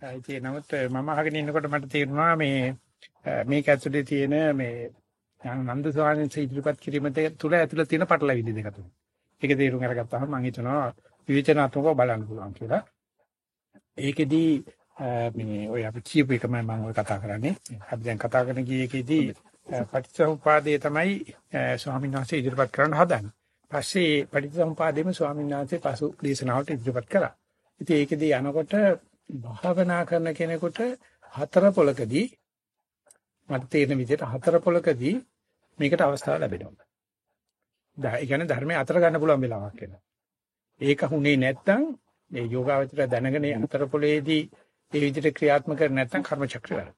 ඒ නමුත් මම අහගෙන ඉන්නකොට මට තේරුණා මේ මේක ඇතුලේ තියෙන මේ නන්ද ස්වාමීන් වහන්සේ ඉදිරිපත් කිරීම තුළ ඇතුළේ තියෙන පටලවිලි දෙක තුන. ඒක තේරුම් අරගත්තාම මම හිතනවා විවේචනාත්මකව බලන්න පුළුවන් කියලා. ඒකෙදී මේ ඔය අපි කියපු එකම මම ඔය කතා කරන්නේ. අපි දැන් කතා කරන ගියේකෙදී පටිච්චසමුපාදයේ තමයි ස්වාමීන් වහන්සේ ඉදිරිපත් කරන්න හදන්නේ. පස්සේ පටිච්චසමුපාදයේම ස්වාමීන් වහන්සේ පසු දේශනාවට ඉදිරිපත් කළා. ඉතින් ඒකෙදී යනකොට භාවනා කරන කෙනෙකුට හතර පොලකදී මට තේරෙන විදිහට හතර පොලකදී මේකට අවස්ථාව ලැබෙනවා. ඒ කියන්නේ ධර්මයේ අතර ගන්න පුළුවන් වෙලාවක් එනවා. ඒක හුනේ නැත්නම් මේ යෝගාවචර දැනගෙන අතර පොලේදී ඒ විදිහට ක්‍රියාත්මක කර නැත්නම් කර්ම චක්‍රය වැඩ.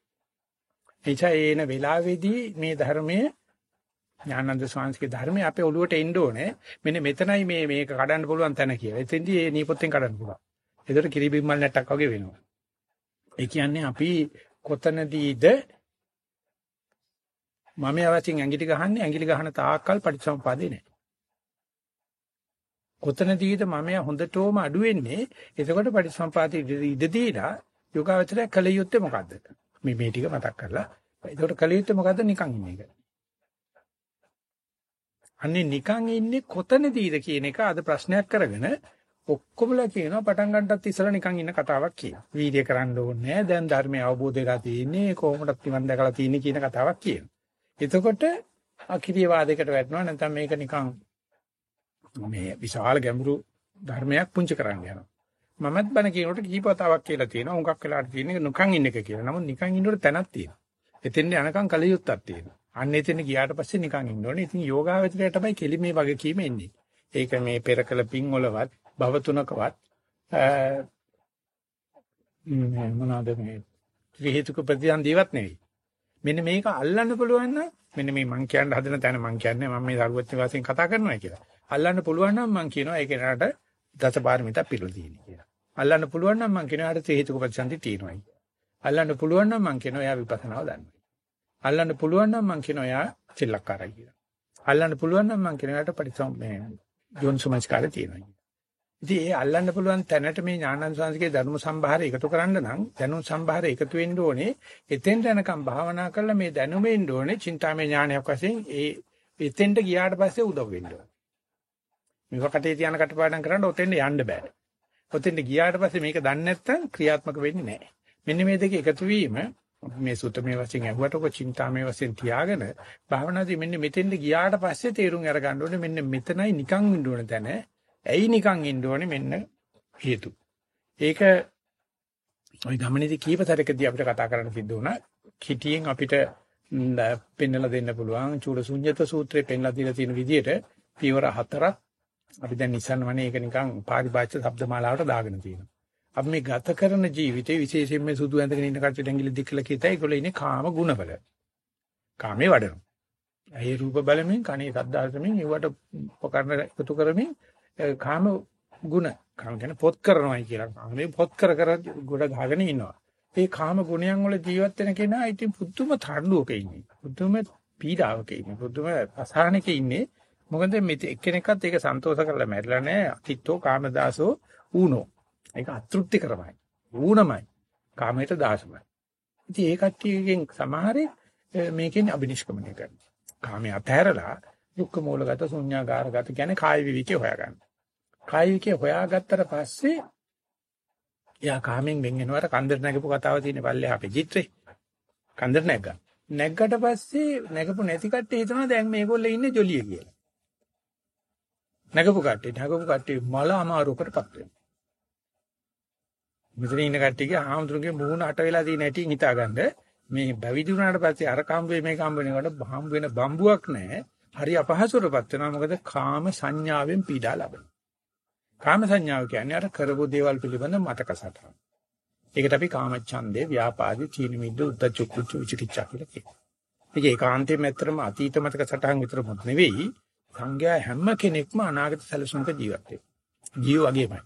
එනිසා ඒන වෙලාවේදී මේ ධර්මයේ ඥානන්ද ස්වාමීන්ගේ ධර්මයේ අපේ ඔළුවට එන්න ඕනේ. මෙන්න මෙතනයි මේ මේක කඩන්න පුළුවන් තැන කියලා. එතෙන්දී මේ නීපොත්තෙන් කඩන්න පුළුවන්. ඒතර කිරිබිම්මල් නැට්ටක් වගේ වෙනවා. ඒ කියන්නේ අපි කොතනදීද මම අවසින් ඇඟිලි ගහන්නේ ඇඟිලි ගහන තාක්කල් පටිච්චසමුපාදේ නැහැ. කොතනදීද මම හොඳටම අඩු වෙන්නේ එතකොට පටිච්චසමුපාදේ ඉඳ දීලා යෝගාවචරය කල යුත්තේ මොකද්ද? මේ මේ ටික මතක් කරලා. එතකොට කල යුත්තේ මොකද්ද නිකන් ඉන්න එක. අන්නේ නිකන් ඉන්නේ කොතනදීද කියන එක අද ප්‍රශ්නයක් කරගෙන ඔක්කොමලා කියනවා පටන් ගන්නටත් ඉස්සලා නිකන් ඉන්න කතාවක් කියනවා. වීර්ය කරන්න ඕනේ නැහැ. දැන් ධර්මය අවබෝධ වෙලා තියෙන්නේ කොහොමද නිවන් දැකලා තියෙන්නේ කියන කතාවක් කියනවා. එතකොට අකිරිය වාදයකට වැටෙනවා නැත්නම් මේක නිකන් මේ විශාල ගැඹුරු ධර්මයක් පුංචි කරන්න යනවා. මමත් බණ කියනකොට කීපතාවක් කියලා තියෙනවා. උඟක් වෙලාට තියෙන්නේ නිකන් ඉන්න එක කියලා. නමුත් නිකන් ඉන්නකොට තැනක් තියෙනවා. එතෙන්ද යනකම් කලියුත්තක් තියෙනවා. අන්න එතන ගියාට පස්සේ නිකන් ඉන්න ඕනේ. ඉතින් යෝගාවචරයට තමයි කෙලිමේ වගේ කීම එන්නේ. ඒක මේ පෙරකල පිං වලවත් භව තුනකවත් මොනවාද මේ ත්‍රි හේතුක ප්‍රතිසන්දීවත් නෙවෙයි. මෙන්න මේක අල්ලන්න පුළුවන් නම් මෙන්න මේ මං කියන්න හදන තැන මං කියන්නේ මම මේ දරුවත් වාසයෙන් කතා කරනවා කියලා. අල්ලන්න පුළුවන් නම් මං කියනවා ඒ කෙනාට දසපාරමිතා පිළිලා තියෙනවා කියලා. අල්ලන්න පුළුවන් නම් මං කියනවා යාට ත්‍රි හේතුක ප්‍රතිසන්දි තියෙනවා කියලා. අල්ලන්න පුළුවන් නම් මං කියනවා එයා විපස්සනාව දන්නවා. අල්ලන්න පුළුවන් නම් මං කියනවා එයා සිල්ලක්කාරයි කියලා. අල්ලන්න පුළුවන් නම් මං කියනවා එයාට පරිසම් මේ යොන්සුමස්කාරය තියෙනවා. ඉතින් ඒ අල්ලන්න පුළුවන් තැනට මේ ඥානන් සංස්කෘතියේ ධර්ම සම්භාරය එකතු කරන්න නම් දැනුම් සම්භාරය එකතු වෙන්න ඕනේ. එතෙන්ට යනකම් භාවනා කරලා මේ දැනුම එන්න ඕනේ. චින්තාමය ඥානයක් වශයෙන් ඒ එතෙන්ට ගියාට පස්සේ උදව් වෙන්න ඕනේ. මේක කටේ තියන කටපාඩම් කරන්න ඔතෙන්ට යන්න බෑ. ඔතෙන්ට ගියාට පස්සේ මේක දන්නේ නැත්නම් ක්‍රියාත්මක වෙන්නේ නැහැ. මෙන්න මේ දෙක එකතු වීම මේ සුත්තමේ වශයෙන් ඇහුවට ඔක චින්තාමේ වශයෙන් තියාගෙන භාවනාදී මෙන්න මෙතෙන්ට ගියාට පස්සේ තේරුම් අරගන්න ඕනේ මෙන්න මෙතනයි නිකන් ඉන්න ඕන තැන ඇයි නිකන් ඉන්න ඕනේ මෙන්න හේතු. ඒක ওই ගමනේදී කීප තරකදී අපිට කතා කරන්න සිද්ධ වුණා. කිටියෙන් අපිට පෙන්වලා දෙන්න පුළුවන් චූලසුඤ්ඤත සූත්‍රයේ පෙන්වලා දීලා තියෙන විදිහට පියවර හතරක් අපි දැන් Nissan වනේ ඒක නිකන් පාරිභාෂිත શબ્දමාලාවට දාගෙන තියෙනවා. අපි මේ ගත කරන ජීවිතේ විශේෂයෙන්ම සුදු ඇඳගෙන ඉන්න කට්ටිය දැඟිලි දික්කලා කියතයි ඒගොල්ලෝ ඉන්නේ කාම ගුණවල. කාමේ වඩනවා. ඇහි රූප බලමින් කනේ ශබ්දාර්ථමින් ඒවට උපකරණ එකතු කරමින් කාම ගුණ කාම කියන්නේ පොත් කරනවායි කියලා. මේ පොත් කර කර ගොඩ ගහගෙන ඉන්නවා. ඒ කාම ගුණයන් වල ජීවත් වෙන කෙනා ඉතින් පුදුම තණ්ඩුවක ඉන්නේ. පුදුම පීඩාවක ඉන්නේ. පුදුම අසහනක ඉන්නේ. මොකද මේ එක්කෙනෙක්වත් ඒක සන්තෝෂ කරලා මැරිලා නැහැ. අතිත්තෝ කාමදාසෝ ඌනෝ. ඒක අතෘප්ති කරමයි. ඌනමයි. කාමයට දාසමයි. ඉතින් ඒ කට්ටියකින් සමහරේ මේකෙන් අබිනිෂ්ක්‍මණය කරනවා. කාමයේ අතහැරලා දුක්ඛ මූලගත ශුන්‍යාකාරගත කියන්නේ කාය විවිකේ හොයාගන්න. කාය විවිකේ හොයාගත්තට පස්සේ එයා කාමෙන් වෙන් වෙනවට කන්දර නැගපු කතාව තියෙන පල්ලෙහා අපේ චිත්‍රේ. කන්දර නැග්ගා. නැග්ගට පස්සේ නැගපු නැති කට්ටිය හිතනවා දැන් මේගොල්ලෝ ඉන්නේ ජොලිය කියලා. නැගපු කට්ටිය නැගපු කට්ටිය මල අමාරුකටපත් වෙනවා. මෙතන ඉන්න කට්ටියගේ ආම්තුරුගේ මූණ අට වෙලා තියෙන හැටි හිතාගන්න මේ බැවිදි වුණාට පස්සේ අර කම්බේ මේ කම්බේනකට හම් වෙන බම්බුවක් නැහැ. හරි අපහසුරපත් වෙනවා මොකද කාම සංඥාවෙන් පීඩා ලබන. කාම සංඥාව කියන්නේ අර කරපු දේවල් පිළිබඳ මතක සටහන. ඒකට අපි කාම ඡන්දේ, ව්‍යාපාදේ, චීන මිද්ද, උද්දච්ච කුච්ච විචිකිච්ඡා කියලා කියනවා. ඒක ඒකාන්තයෙන්ම ඇත්තටම අතීත මතක සටහන් විතරමත් නෙවෙයි සංඥා හැම කෙනෙක්ම අනාගත සැලසුමක ජීවත් වෙනවා. ජීව වගේමයි.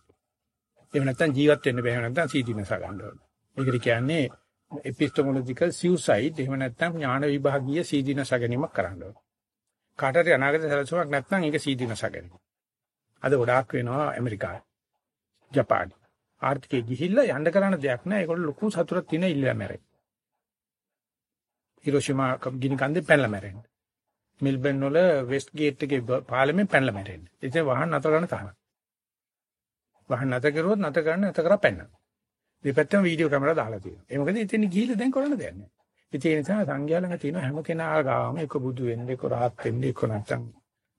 එහෙම නැත්නම් ජීවත් වෙන්න බැහැ නැත්නම් සීදීනස ගන්න ඕනේ. ඒකට කියන්නේ epistemological suicide එහෙම නැත්නම් ඥාන විභාගීය සීදීනස ගැනීමක් කරන්න ඕනේ. කාටරි අනාගත සැලසුමක් නැත්නම් ඒක සීදීනස ගැනීම. අද ගොඩාක් වෙනවා ඇමරිකාවේ. ජපානයේ. ආර්ථිකය ගිහිල්ලා යන්න කරන්න දෙයක් නැහැ. ඒගොල්ලෝ ලොකු සතුටක් තියෙන ඉල්ලලා මැරෙයි. හිරෝෂිමා ගිනි කන්දේ පැනලා මැරෙන්නේ. මෙල්බන් වල වෙස්ට් ගේට් එකේ පාලමෙන් පැනලා මැරෙන්නේ. ඉතින් වහන් නතර කරන්න තහනම්. වහන් නැත කරුවොත් නැත කරන්න නැත කරා පැන්න. දෙපැත්තම වීඩියෝ කැමරා දාලා තියෙනවා. ඒ මොකද ඉතින් ගිහිල්ලා දැන් කරන්න දෙයක් නැහැ. ඉතින් ඒ නිසා සංඝයා ළඟ තියෙන හැම කෙනා ගාම එක බුදු වෙන්නේ, එක රහත් වෙන්නේ, එක නැත්තම්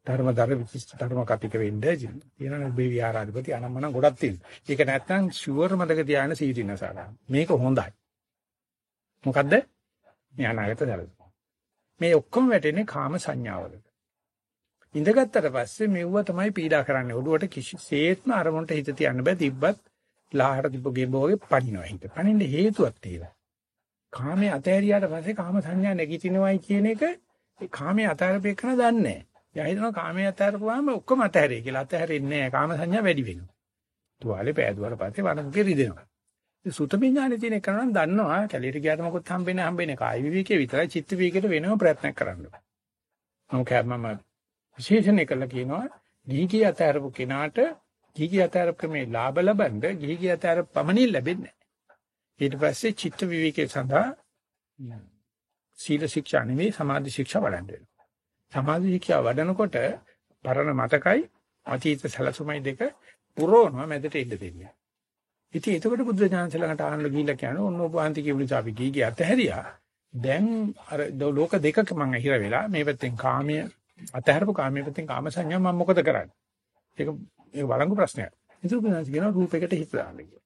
ධර්මදර විශිෂ්ට ධර්ම කතික වෙන්නේ තියෙනවා මේ විහාරාධිපති අනම්මනම් ගොඩක් තියෙනවා. ඒක නැත්තම් ෂුවර් මතක තියාගෙන සීතිනසාරා. මේක හොඳයි. මොකද්ද? මේ අනාගත සැලසුම. මේ ඔක්කොම වැටෙන්නේ කාම සංඥාවලට. ඉඳගත්තට පස්සේ මෙව්ව තමයි පීඩා කරන්නේ. ඔළුවට කිසිසේත්ම අරමුණට හිත තියන්න බෑ. තිබ්බත් ලාහට තිබ්බ ගෙඹෝගේ පණිනවා හිත. පණින්න හේතුවක් තියෙනවා. කාමයේ අතහැරියාට පස්සේ කාම සංඥා නැගිටිනවයි කියන එක ඒ කාමයේ අතහැරපෙකන දන්නේ නැහැ. එයා හිතනවා කාමයේ අතහැරපුවාම ඔක්කොම අතහැරේ කියලා. අතහැරෙන්නේ නැහැ. කාම සංඥා වැඩි වෙනවා. තුවාලේ පෑදුවාට පස්සේ වරමුකේ රිදෙනවා. ඒ සුතමේ ඥානෙ තියෙන එක නම් දන්නවා. කැලීට ගියාට මොකොත් හම්බෙන්නේ හම්බෙන්නේ කායි විවේකයේ විතරයි චිත්ත විවේකයට වෙනම ප්‍රයත්න කරන්න. මම විශේෂණය කළා කියනවා ගිහිගිය අතහැරපු කෙනාට ගිහිගිය අතහැරපු මේ ලාභ ලබන්න ගිහිගිය අතහැරපු පමණින් ලැබෙන්නේ නැහැ. ඊට පස්සේ චිත්ත විවේකයේ සඳහා සීල ශික්ෂා නෙවෙයි සමාධි ශික්ෂා වඩන්න වෙනවා. සමාධි ශික්ෂා වඩනකොට පරණ මතකයි අතීත සැලසුමයි දෙක පුරවනවා මැදට ඉන්න දෙන්නේ. ඉතින් එතකොට බුද්ධ ඥානස ළඟට ආන්න ගිහිල්ලා කියන ඔන්න ඔබ වහන්ති කියපු නිසා අපි ගිහි ගිය අතහැරියා. දැන් අර ලෝක දෙකක මම හිර වෙලා මේ පැත්තෙන් කාමයේ අතහැරපු කාමයේ පැත්තෙන් කාම සංඥා මම මොකද කරන්නේ? ඒක ඒක වළංගු ප්‍රශ්නයක්. ඒක උපනාස කියන රූපයකට හිත දාන්න කියලා.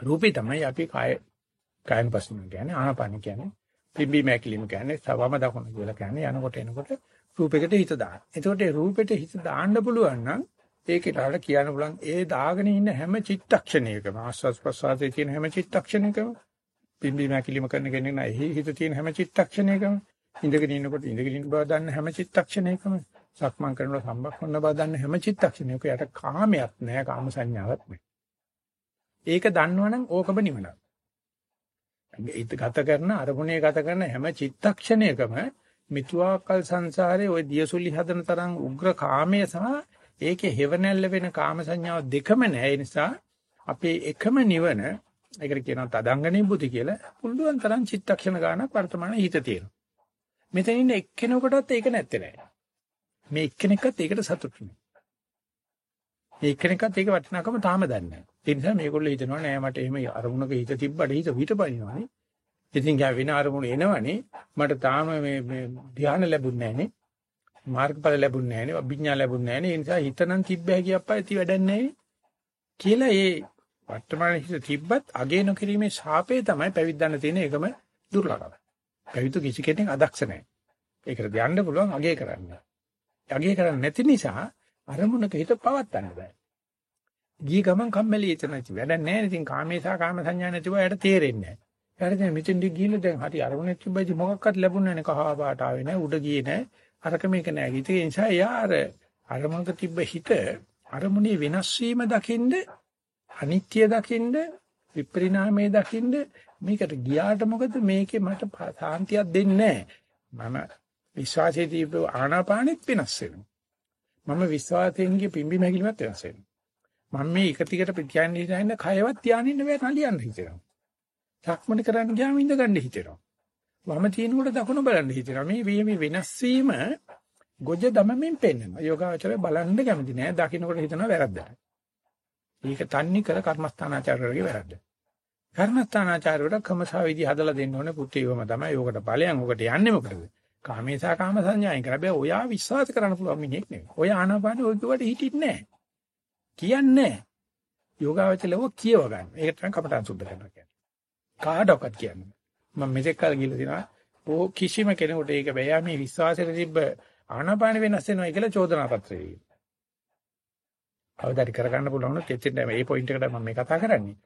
රූපේ තමයි අපි කාය කායන ප්‍රශ්න කියන්නේ ආනාපාන කියන්නේ පිම්බි මෑකිලිම කියන්නේ සවම දකුණ කියලා කියන්නේ යනකොට එනකොට රූපයකට හිත දාන්න. එතකොට ඒ රූපෙට හිත දාන්න පුළුවන් නම් ඒකට අර කියන්න පුළුවන් ඒ දාගෙන ඉන්න හැම චිත්තක්ෂණයකම ආස්වාස් ප්‍රසආතේ තියෙන හැම චිත්තක්ෂණයකම පිම්බි මෑකිලිම කරන කෙනෙක් නෑ හිත තියෙන හැම චිත්තක්ෂණයකම ඉඳගෙන ඉන්නකොට ඉඳගෙන ඉන්න බව දන්න හැම චිත්තක්ෂණයකම සක්මන් කරනකොට සම්බක් වන්න බව දන්න හැම චිත්තක්ෂණයක යට කාමයක් නැහැ කාම සංඥාවක් නැහැ. ඒක දන්නවනම් ඕකම නිවනක්. ඒත් ගත කරන අරමුණේ ගත කරන හැම චිත්තක්ෂණයකම මිතුආකල් සංසාරේ ওই දියසුලි හදන තරම් උග්‍ර කාමයේ සහ ඒකේ හේවණැල්ල වෙන කාම සංඥාව දෙකම නැහැ. ඒ නිසා අපේ එකම නිවන ඒකට කියනවා තදංගනේ බුද්ධි කියලා. පුළුවන් තරම් චිත්තක්ෂණ ගානක් වර්තමානයේ හිත තියෙනවා. මෙතන ඉන්න එක්කෙනෙකුටත් ඒක නැත්තේ නෑ. මේ එක්කෙනෙක්වත් ඒකට සතුටු නෑ. මේ එක්කෙනෙක්වත් ඒක වටිනාකම තාම දන්නේ නෑ. ඒ නිසා මේගොල්ලෝ හිතනවා නෑ මට එහෙම අරමුණක හිත තිබ්බට හිත පිටපනිනවනේ. ඉතින් යා වෙන අරමුණ එනවනේ මට තාම මේ මේ ධ්‍යාන ලැබුන්නේ නෑනේ. මාර්ගඵල ලැබුන්නේ නෑනේ. අභිඥා ලැබුන්නේ නෑනේ. ඒ නිසා හිතනම් තිබ්බ හැකි අප්පා ඇති වැඩක් නෑනේ. කියලා ඒ වර්තමාන හිත තිබ්බත් අගේ නොකිරීමේ ශාපේ තමයි පැවිද්දන්න තියෙන එකම දුර්ලභම. පැවිදි කිසි කෙනෙක් අදක්ෂ නැහැ. ඒකට යන්න පුළුවන් අගේ කරන්න. අගේ කරන්නේ නැති නිසා අරමුණක හිත පවත්වන්න බෑ. ගිය ගමන් කම්මැලි එතන ඉති වැඩක් නැහැ. ඉතින් කාමේසා කාම සංඥා නැතිව එයාට තේරෙන්නේ නැහැ. ඊට දැන් මෙතෙන්දි ගිහිල්ලා දැන් හරි අරමුණක් තිබ්බයි මොකක්වත් ලැබුණේ නැහැ. කහා පාට ආවේ නැහැ. උඩ ගියේ නැහැ. අරක මේක නැහැ. ඒ නිසා එයා අර අරමුණක තිබ්බ හිත අරමුණේ වෙනස් වීම දකින්ද අනිත්‍ය දකින්ද විපරිණාමයේ දකින්ද මේකට ගියාට මොකද මේකේ මට සාන්තියක් දෙන්නේ මම විශ්වාසයේ තිබ්බ ආනාපානෙත් වෙනස් වෙනවා. මම විශ්වාසයෙන් ගිය පිම්බි මැකිලිමත් වෙනස් වෙනවා. මම මේ එක ටිකට ප්‍රතිඥාන්නේ ඉඳන් කයවත් ධානයින්න බෑ නලියන්න හිතෙනවා. සක්මණ කරන්න ගියාම ඉඳ ගන්න හිතෙනවා. වම තියෙනකොට දකුණ බලන්න හිතෙනවා. මේ මේ වෙනස් වීම ගොජ දමමින් පෙන්වනවා. යෝගාචරය බලන්න කැමති නෑ. දකින්නකොට හිතනවා වැරද්දට. ඒක තන්නේ කර කර්මස්ථානාචාරවලගේ වැරද්ද. කර්මස්ථානාචාරයට කමසා විදි හදලා දෙන්න ඕනේ පුත්‍රීවම තමයි. ඕකට ඵලයන් ඕකට යන්නේ මොකටද? කාමේසා කාම සංඥායෙන් කර බෑ. ඔයා විශ්වාස කරන්න පුළුවන් මිනිහෙක් නෙවෙයි. ඔය ආනාපානෙ ඔය කිව්වට හිටින්නේ නැහැ. කියන්නේ යෝගාවචලව කියව ගන්න. ඒකට තමයි කපටන් සුද්ධ කරනවා කියන්නේ. කාටවත් කියන්නේ. මම මෙතෙක් කල් කියලා දිනවා. ඕ කිසිම කෙනෙකුට ඒක බෑ. මේ විශ්වාසයට තිබ්බ ආනාපාන වෙනස් වෙනවා කියලා චෝදනා පත්‍රයේ. අවදාරි කරගන්න පුළුවන් නම් එතෙන් මේ පොයින්ට් එකට මම මේ කතා කරන්නේ.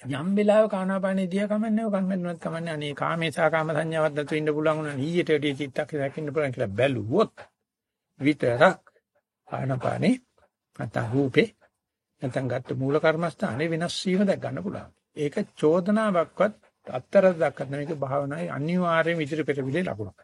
යම් වෙලාවක ආනාපානේ දිහා කමන්නේ කම්මෙන්නවත් කමන්නේ අනේ කාමේසා කාම සංඥාවක් දතු ඉන්න පුළුවන් උනා ඊයට වැඩි චිත්තක් දකින්න පුළුවන් කියලා බැලුවොත් විතරක් ආනාපානේ නැත්නම් රූපේ නැත්නම් ගත්ත මූල කර්මස්ථානේ වෙනස් වීම දැක් ගන්න පුළුවන්. ඒක චෝදනාවක්වත් අත්තර දක්වත් නෙමෙයි භාවනායි අනිවාර්යයෙන් ඉදිරි පෙරවිලේ ලකුණක්.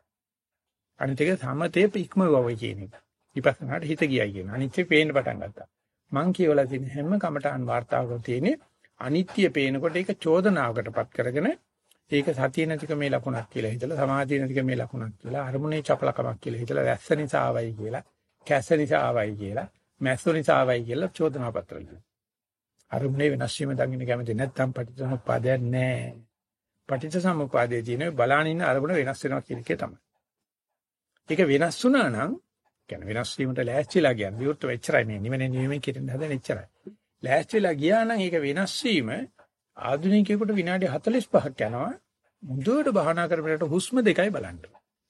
අනිත් එක සමතේ ඉක්මවව කියන එක. විපස්සනාට හිත ගියයි කියන. අනිත්‍ය පේන්න පටන් ගත්තා. මං කියවලා තියෙන හැම කමඨාන් වார்த்தාවකම තියෙන්නේ අනිත්‍ය පේනකොට ඒක චෝදනාවකටපත් කරගෙන ඒක සතිය නැතික මේ ලකුණක් කියලා හිතලා සමාධිය නැතික මේ ලකුණක් කියලා අරමුණේ චපලකමක් කියලා හිතලා වැස්ස නිසා ආවයි කියලා කැස නිසා ආවයි කියලා මැස්සු නිසා ආවයි කියලා චෝදනා පත්‍ර ලියනවා. අරමුණේ වෙනස් වීම දකින්න කැමති නැත්නම් පටිච්චසමුප්පාදයක් නැහැ. පටිච්චසමුප්පාදයේ තියෙන බලාන ඉන්න අරමුණ වෙනස් වෙනවා කියන එක තමයි. ඒක වෙනස් වුණා නම් කියන්නේ වෙනස් වීමට ලෑස්තිලා කියන්නේ විවෘත වෙච්චරයි මේ නිවෙන නිවෙමින් කිරෙන්න හදන එච්චරයි. ලෑස්තිලා ගියා නම් ඒක වෙනස් වීම ආධුනිකයෙකුට විනාඩි 45ක් යනවා. මුදුවට බහනා කරපලට හුස්ම දෙකයි බලන්න.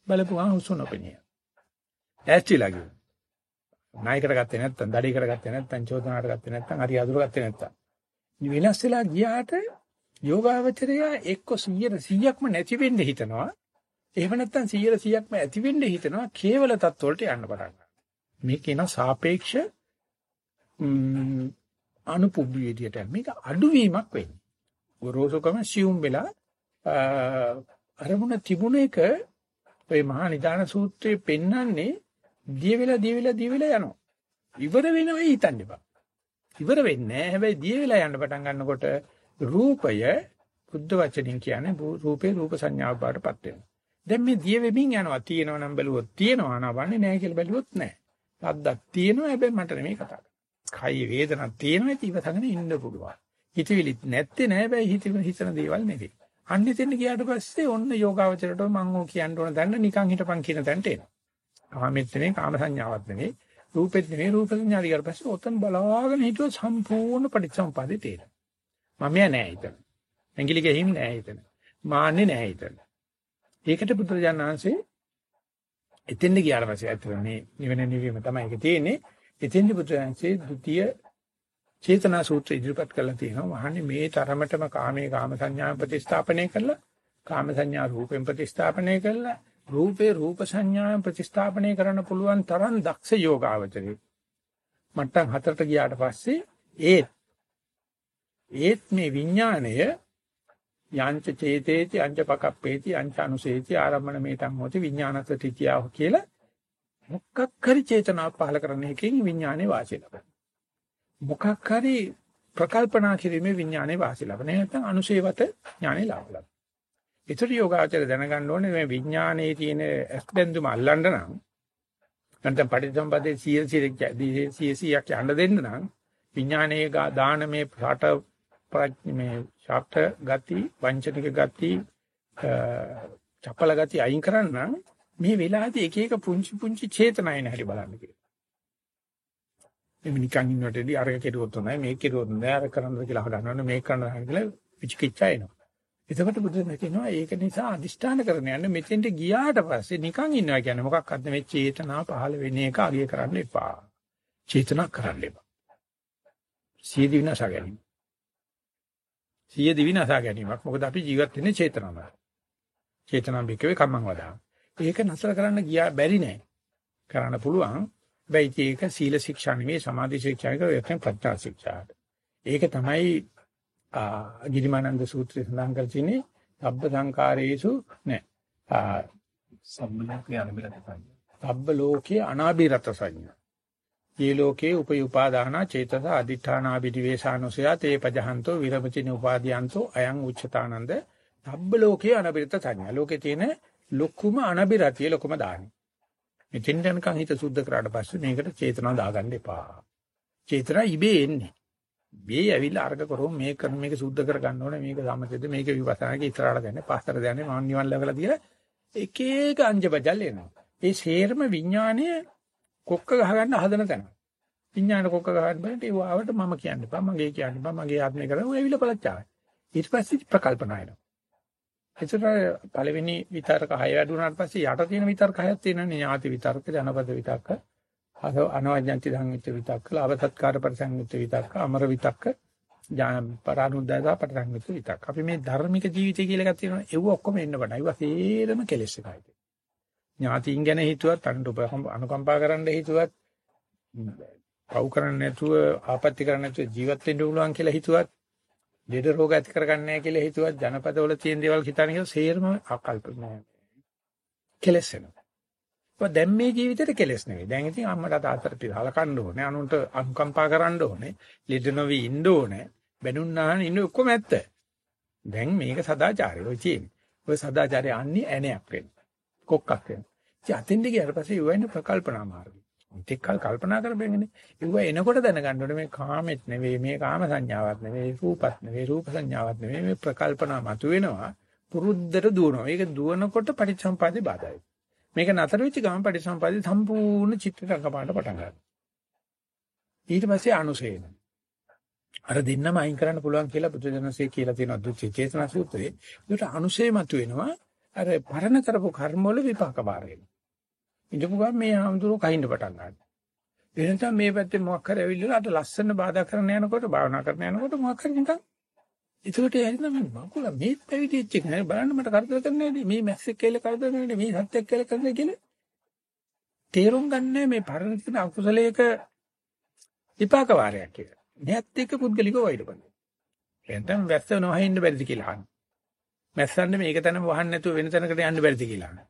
බලපුවා හුස්ම නොපෙනිය. ලෑස්තිලා ගියා. නායකට ගත්තේ නැත්තම්, දඩේකට ගත්තේ නැත්තම්, චෝදනාවට ගත්තේ නැත්තම්, හරි අදුර ගත්තේ නැත්තම්. වෙනස් වෙලා ගියාට යෝගාවචරය එක්ක 100%ක්ම නැති වෙන්න හිතනවා. එහෙම නැත්තම් 100%ක්ම ඇති වෙන්න හිතනවා කේවල තත්ත්වවලට යන්න පටන් ගන්නවා. මේක කියන සාපේක්ෂ අනුපුබ්බි විදියට මේක අඩුවීමක් වෙන්නේ. ගොරෝසුකම සියුම් වෙලා අරමුණ තිබුණ එක ඔය මහා නිදාන සූත්‍රයේ පෙන්වන්නේ දිය වෙලා දිය වෙලා දිය වෙලා යනවා. ඉවර වෙනවා හිතන්න එපා. ඉවර වෙන්නේ නැහැ. හැබැයි දිය වෙලා යන්න පටන් ගන්නකොට රූපය බුද්ධ වචනින් කියන්නේ රූපේ රූප සංඥාව බාටපත් වෙනවා. දැන් මේ දිය වෙමින් යනවා. තියෙනවා නම් බැලුවොත් තියෙනවා නවන්නේ නැහැ කියලා බැලුවොත් නැහැ. සද්දක් තියෙනවා හැබැයි මට නෙමෙයි කතා කරන්නේ. කයි වේදනක් තියෙනවා ඒක ඉවසගෙන ඉන්න පුළුවන්. හිතවිලිත් නැත්තේ නෑ බෑ හිතන හිතන දේවල් නෙවෙයි. අන්න එතෙන් ගියාට පස්සේ ඔන්න යෝගාවචරයට මම ඕ කියන්න ඕන දැන්න නිකන් හිටපන් කියන තැනට එනවා. කාමෙත් නෙමෙයි කාම සංඥාවක් නෙමෙයි රූපෙත් නෙමෙයි රූප සංඥා ඊට පස්සේ ඔතන බලාගෙන හිටියොත් සම්පූර්ණ පටිච්චසමුපාදේ තේරෙනවා. මම නෑ හිතන. ඇඟිලි ගෙහිම් නෑ හිතන. මාන්නේ නෑ හිතන. ඒකට බුදුරජාණන් වහන්සේ එතෙන්ද ගියාට පස්සේ ඇත්තට මේ නිවන නිවීම තමයි ඒක තියෙන්නේ. එතෙන්දි බුදුරජාණන්සේ ဒ ුතිය චේතනා සූත්‍රය ඉදිරිපත් කරලා තියෙනවා. වහන්නේ මේ තරමටම කාමයේ කාම සංඥා ප්‍රතිස්ථාපනය කරලා කාම සංඥා රූපෙන් ප්‍රතිස්ථාපනය කරලා රූපේ රූප සංඥා ප්‍රතිස්ථාපනය කරන්න පුළුවන් තරම් දක්ෂ යෝගාවචරය. මට්ටම් හතරට ගියාට පස්සේ ඒත් ඒත් මේ විඥාණය යංච චේතේති අංච පකප්පේති අංච අනුසේති ආරම්මන මේතං හොති විඥානත තිතියාව කියලා මොකක් හරි චේතනාවක් පහල කරන එකකින් විඥානේ වාසිය ලබනවා. මොකක් හරි ප්‍රකල්පනා කිරීමේ විඥානේ වාසිය ලබන. නැත්නම් අනුශේවත ඥානේ ලබනවා. ඒතර යෝගාචර දැනගන්න ඕනේ මේ විඥානයේ තියෙන ඇස්බැඳුම අල්ලන්න නම් නැත්නම් පටිච්චසමුප්පාදේ 100 100ක් යන්න දෙන්න නම් විඥානයේ දාන මේ පාට මේ ශාප්ත ගති වංචනික ගති චපල ගති අයින් කරන්න මේ වෙලාවේදී එක එක පුංචි පුංචි චේතනායන හැටි බලන්න කියලා. මේ නිකන් ඉන්නකොටදී අර කෙරුවොත් හොඳයි මේක කෙරුවොත් හොඳයි අර කරන්නද කියලා අහගන්නවනේ මේක කරන්න කියලා විචිකිච්ඡා එනවා. එතකොට බුදුන් කියනවා ඒක නිසා අදිෂ්ඨාන කරන යන්නේ මෙතෙන්ට ගියාට පස්සේ නිකන් ඉන්නවා කියන්නේ මොකක්වත් නෙවෙයි චේතනා පහළ වෙන එක අගය කරන්න එපා. චේතනා කරන්න එපා. සිය දිවිනස ගැනීම. සිය දිවිනස ගැනීමක්. මොකද අපි ජීවත් වෙන්නේ චේතනාවල. චේතනා බිකවේ කම්මං වදා. ඒක නතර කරන්න ගියා බැරි නෑ. කරන්න පුළුවන්. හැබැයි ඒක සීල ශික්ෂා නෙවෙයි සමාධි ශික්ෂා එක ප්‍රඥා ශික්ෂාට. ඒක තමයි ගිරිමානන්ද සූත්‍රයේ සඳහන් කර තියෙන්නේ සබ්බ සංකාරයේසු නෑ. සම්බලෝකේ අනිබිරත සංඥා. සබ්බ ලෝකේ අනාබිරත සංඥා. ये ලෝකේ උපයුපාදාන චේතස අදිඨානා විදිවේසානුසයා තේ පජහන්තෝ විරමචින උපාදීයන්තෝ අයං උච්චතානන්ද සබ්බ ලෝකේ අනබිරත සංඥා. ලෝකේ තියෙන ලොකුම අනබිරතිය ලොකුම දානි. මෙතෙන් යනකම් හිත සුද්ධ කරාට පස්සේ මේකට චේතනාව දාගන්න එපා. චේතනා ඉබේ එන්නේ. මේ ඇවිල්ලා අර්ග කරොම් මේක කරන මේක සුද්ධ කර ගන්න ඕනේ මේක සමතෙද මේක විපස්සනාගේ ඉස්සරහට ගන්න පස්තර දැනන්නේ මම නිවන් ලැබලා කියලා එක එක අංජබජල් එනවා. ඒ ෂේර්ම විඥානය කොක්ක ගහගන්න හදන තැන. විඥාන කොක්ක ගහන්න බෑ ඒ වාවට මම කියන්න එපා මගේ කියන්න එපා මගේ ආත්මය කරා ඔය ඇවිල්ලා පළච්චාවයි. ඊට පස්සේ ප්‍රකල්පනා එනවා. එතකොට පළවෙනි විතර්ක හය වැඩුණාට පස්සේ යට තියෙන විතර්ක හයක් තියෙනනේ ඥාති විතර්ක ජනපද විතර්ක අනවඥන්ති සංයුත් විතක්ක ලාභසත්කාර පරිසංයුත් විතක්ක අමර විතක්ක පරානුද්දාසා පරිසංයුත් විතක්ක අපි මේ ධර්මික ජීවිතය කියලා එකක් තියෙනවා ඒව ඔක්කොම එන්න බෑ ඒවා සේරම කෙලෙස් එකයි ඥාතීන් ගැන හිතුවත් අනුප අනුකම්පා කරන්න හිතුවත් පව් කරන්න නැතුව ආපත්‍ය කරන්න නැතුව ජීවත් වෙන්න පුළුවන් කියලා හිතුවත් ලෙඩ රෝග ඇති කරගන්නේ නැහැ කියලා හිතුවත් ජනපදවල තියෙන දේවල් හිතන එක සේරම අකල්ප නෑ. කෙලස් වෙනවා. ඔය දැන් මේ ජීවිතේට කෙලස් නෙවෙයි. දැන් ඉතින් අම්මට තාත්තට පිළහලකන්න ඕනේ. අනුන්ට අනුකම්පා කරන්න ඕනේ. ලෙඩ නොවි ඉන්න ඕනේ. බැනුන්නාන ඉන්න ඔක්කොම ඇත්ත. දැන් මේක සදාචාරය ඔය තියෙන්නේ. ඔය සදාචාරය අන්නේ ඇණයක් වෙන්න. කොක්කක් වෙන්න. ඉතින් අතින්ද ගියාට පස්සේ යවෙන්න ප්‍රකල්පනා මාර්ගය. ඉතින් කල් කල්පනා කරපෙන්නේ. ඒව එනකොට දැනගන්න ඕනේ මේ කාමෙත් නෙවෙයි මේ කාම සංඥාවක් නෙවෙයි රූපත් නෙවෙයි රූප සංඥාවක් නෙවෙයි මේ ප්‍රකල්පනා මතුවෙනවා. පුරුද්දට දුවනවා. ඒක දුවනකොට පටිච්චසමුපාදේ බාධායි. මේක නතර වෙච්ච ගමන් පටිච්චසමුපාදේ සම්පූර්ණ චිත්ත රංගපාන්න පටන් ගන්නවා. ඊට පස්සේ අනුසේන. අර දෙන්නම අයින් කරන්න පුළුවන් කියලා බුදුදහමසේ කියලා තියෙනවා දුච්ච චේතනා සූත්‍රයේ. ඒකට අනුසේ මතුවෙනවා. අර පරණ කරපු කර්ම වල විපාක බාර වෙනවා. ඉඳපු ගමන් මේ ආමතුරු කහින්න පටන් ගන්නවා. එනනම් මේ පැත්තේ මොකක් හරි ඇවිල්ලා අර ලස්සන බාධා කරන යනකොට භාවනා කරන යනකොට මොකක් හරි නිකන් ඒකට ඇහිලා මම මකුල මේ පැවිදිච්ච එක නේ බලන්න මට කරදර කරන්නේ නේද මේ මැස්සෙක් කියලා කරදර කරන්නේ මේ සත්‍යක් කියලා කරන්නේ කියලා තේරුම් ගන්නෑ මේ පරණ තියෙන අකුසලයක විපාක වාරයක් කියලා. මෙයත් එක්ක පුද්ගලිකව වෛර කරනවා. එතෙන් වැස්ස නොහින්න බැරිද කියලා අහනවා. මැස්සන්නේ මේක තැනම වහන්න නැතුව වෙන තැනකට යන්න බැරිද කියලා අහනවා.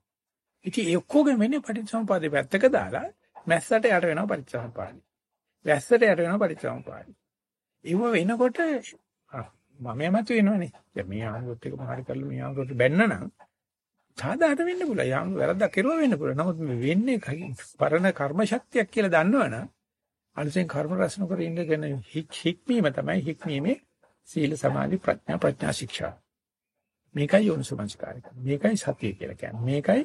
ඉතින් ඒ ඔක්කොගෙම වෙන්නේ පටිච්චසමුපාදේ පැත්තක දාලා මැස්සට යට වෙනවා පටිච්චසමුපාදේ. වැස්සට යට වෙනවා පටිච්චසමුපාදේ. ඒව වෙනකොට මම යමතු වෙනවනේ. දැන් මේ ආමුත් එක මාරි කරලා මේ ආමුත් බැන්න නම් සාදාට වෙන්න පුළුවන්. යාම වැරද්දක් කෙරුවා වෙන්න පුළුවන්. නමුත් මේ වෙන්නේ පරණ කර්ම ශක්තියක් කියලා දන්නවනම් අලුතෙන් කර්ම රැස් නොකර ඉඳගෙන හික්මීම තමයි හික්මීමේ සීල සමාධි ප්‍රඥා ප්‍රඥා ශික්ෂා. මේකයි යෝනිසමංස්කාරය. මේකයි සතිය කියලා කියන්නේ. මේකයි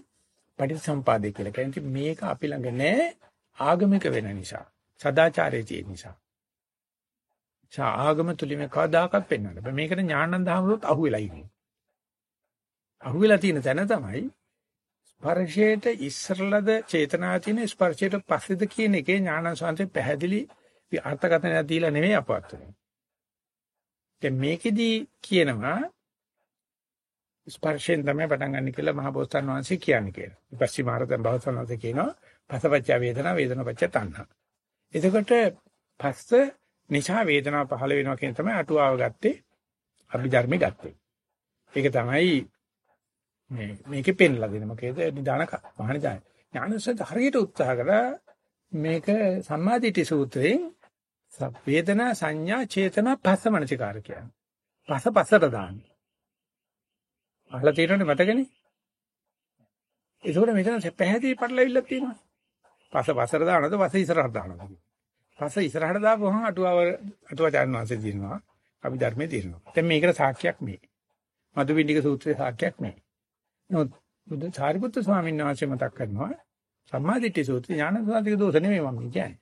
පටිච්චසම්පාදේ කියලා කියන්නේ. මේක අපි ළඟ නැහැ ආගමික වෙන නිසා. සදාචාරයේ තියෙන නිසා. ආගම තුලින් කවදාකවත් පෙන්වන්න බෑ. මේකට ඥානන්ද හමුරුත් අහුවෙලා ඉන්නේ. අහුවෙලා තියෙන තැන තමයි ස්පර්ශයට ඉස්සරලද චේතනාව තියෙන ස්පර්ශයට පස්සේද කියන එකේ ඥානං සංසේ පැහැදිලි අර්ථකථනයක් දීලා නෙමෙයි අපවත් වෙන්නේ. දැන් මේකෙදි කියනවා ස්පර්ශයෙන් තමයි පටන් ගන්න කියලා මහ බෝසතාණන් වහන්සේ කියන්නේ කියලා. ඊපස්සේ මහරතන් බෝසතාණන් වහන්සේ කියනවා පසපච්ච වේදනා වේදනාපච්ච තණ්හා. එතකොට පස්ස නිසා වේදනාව පහළ වෙනවා කියන තමයි අටුවාව ගත්තේ අභිධර්මයේ ගත්තේ. ඒක තමයි මේ මේකේ පෙන්ලා දෙන මොකේද නිදාන මහානිදාන. ඥානසත් හරියට උත්සාහ කළා මේක සම්මාදිටි සූත්‍රයෙන් වේදනා සංඥා චේතනා පස්ස මනසිකාර කියන්නේ. පස පසට දාන්න. අහලා තියෙනවනේ මතකනේ? ඒකෝට මෙතන පැහැදිලි පටලවිල්ලක් තියෙනවා. පස පසට දානද පස ඉස්සරහට දානද? පස්ස ඉස්සරහට දාපුවම අටුවව අටුවාචාර්ය වංශේ දිනනවා. අපි ධර්මයේ දිනනවා. දැන් මේකට සාක්ෂියක් මේ. මදුපිණ්ඩික සූත්‍රයේ සාක්ෂියක් මේ. නමුත් බුදු සාරිපුත්‍ර ස්වාමීන් වහන්සේ මතක් කරනවා සම්මාදිට්ඨි සූත්‍රය ඥානසාධික දෝෂ නෙමෙයි මම කියන්නේ.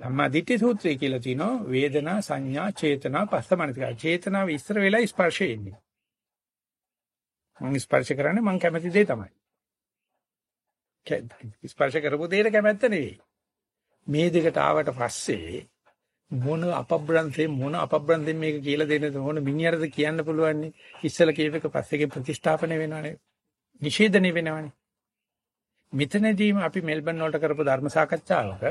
සම්මාදිට්ඨි සූත්‍රය කියලා තිනවා වේදනා සංඥා චේතනා පස්සමනිකා. චේතනාව ඉස්සර වෙලා ස්පර්ශය එන්නේ. මම ස්පර්ශ කරන්නේ මම කැමති දේ තමයි. ස්පර්ශ කරපු දෙයට කැමැත්ත නෙවෙයි. මේ දෙකට ආවට පස්සේ මොන අපබ්‍රන්තේ මොන අපබ්‍රන්තෙන් මේක කියලා දෙන්නද මොන මිනිහරද කියන්න පුළුවන් ඉස්සල කියව එක පස්සේකින් ප්‍රතිස්ථාපනය වෙනවනේ. නිෂේධනය වෙනවනේ. මෙතනදීම අපි මෙල්බන් වලට කරපු ධර්ම සාකච්ඡාවක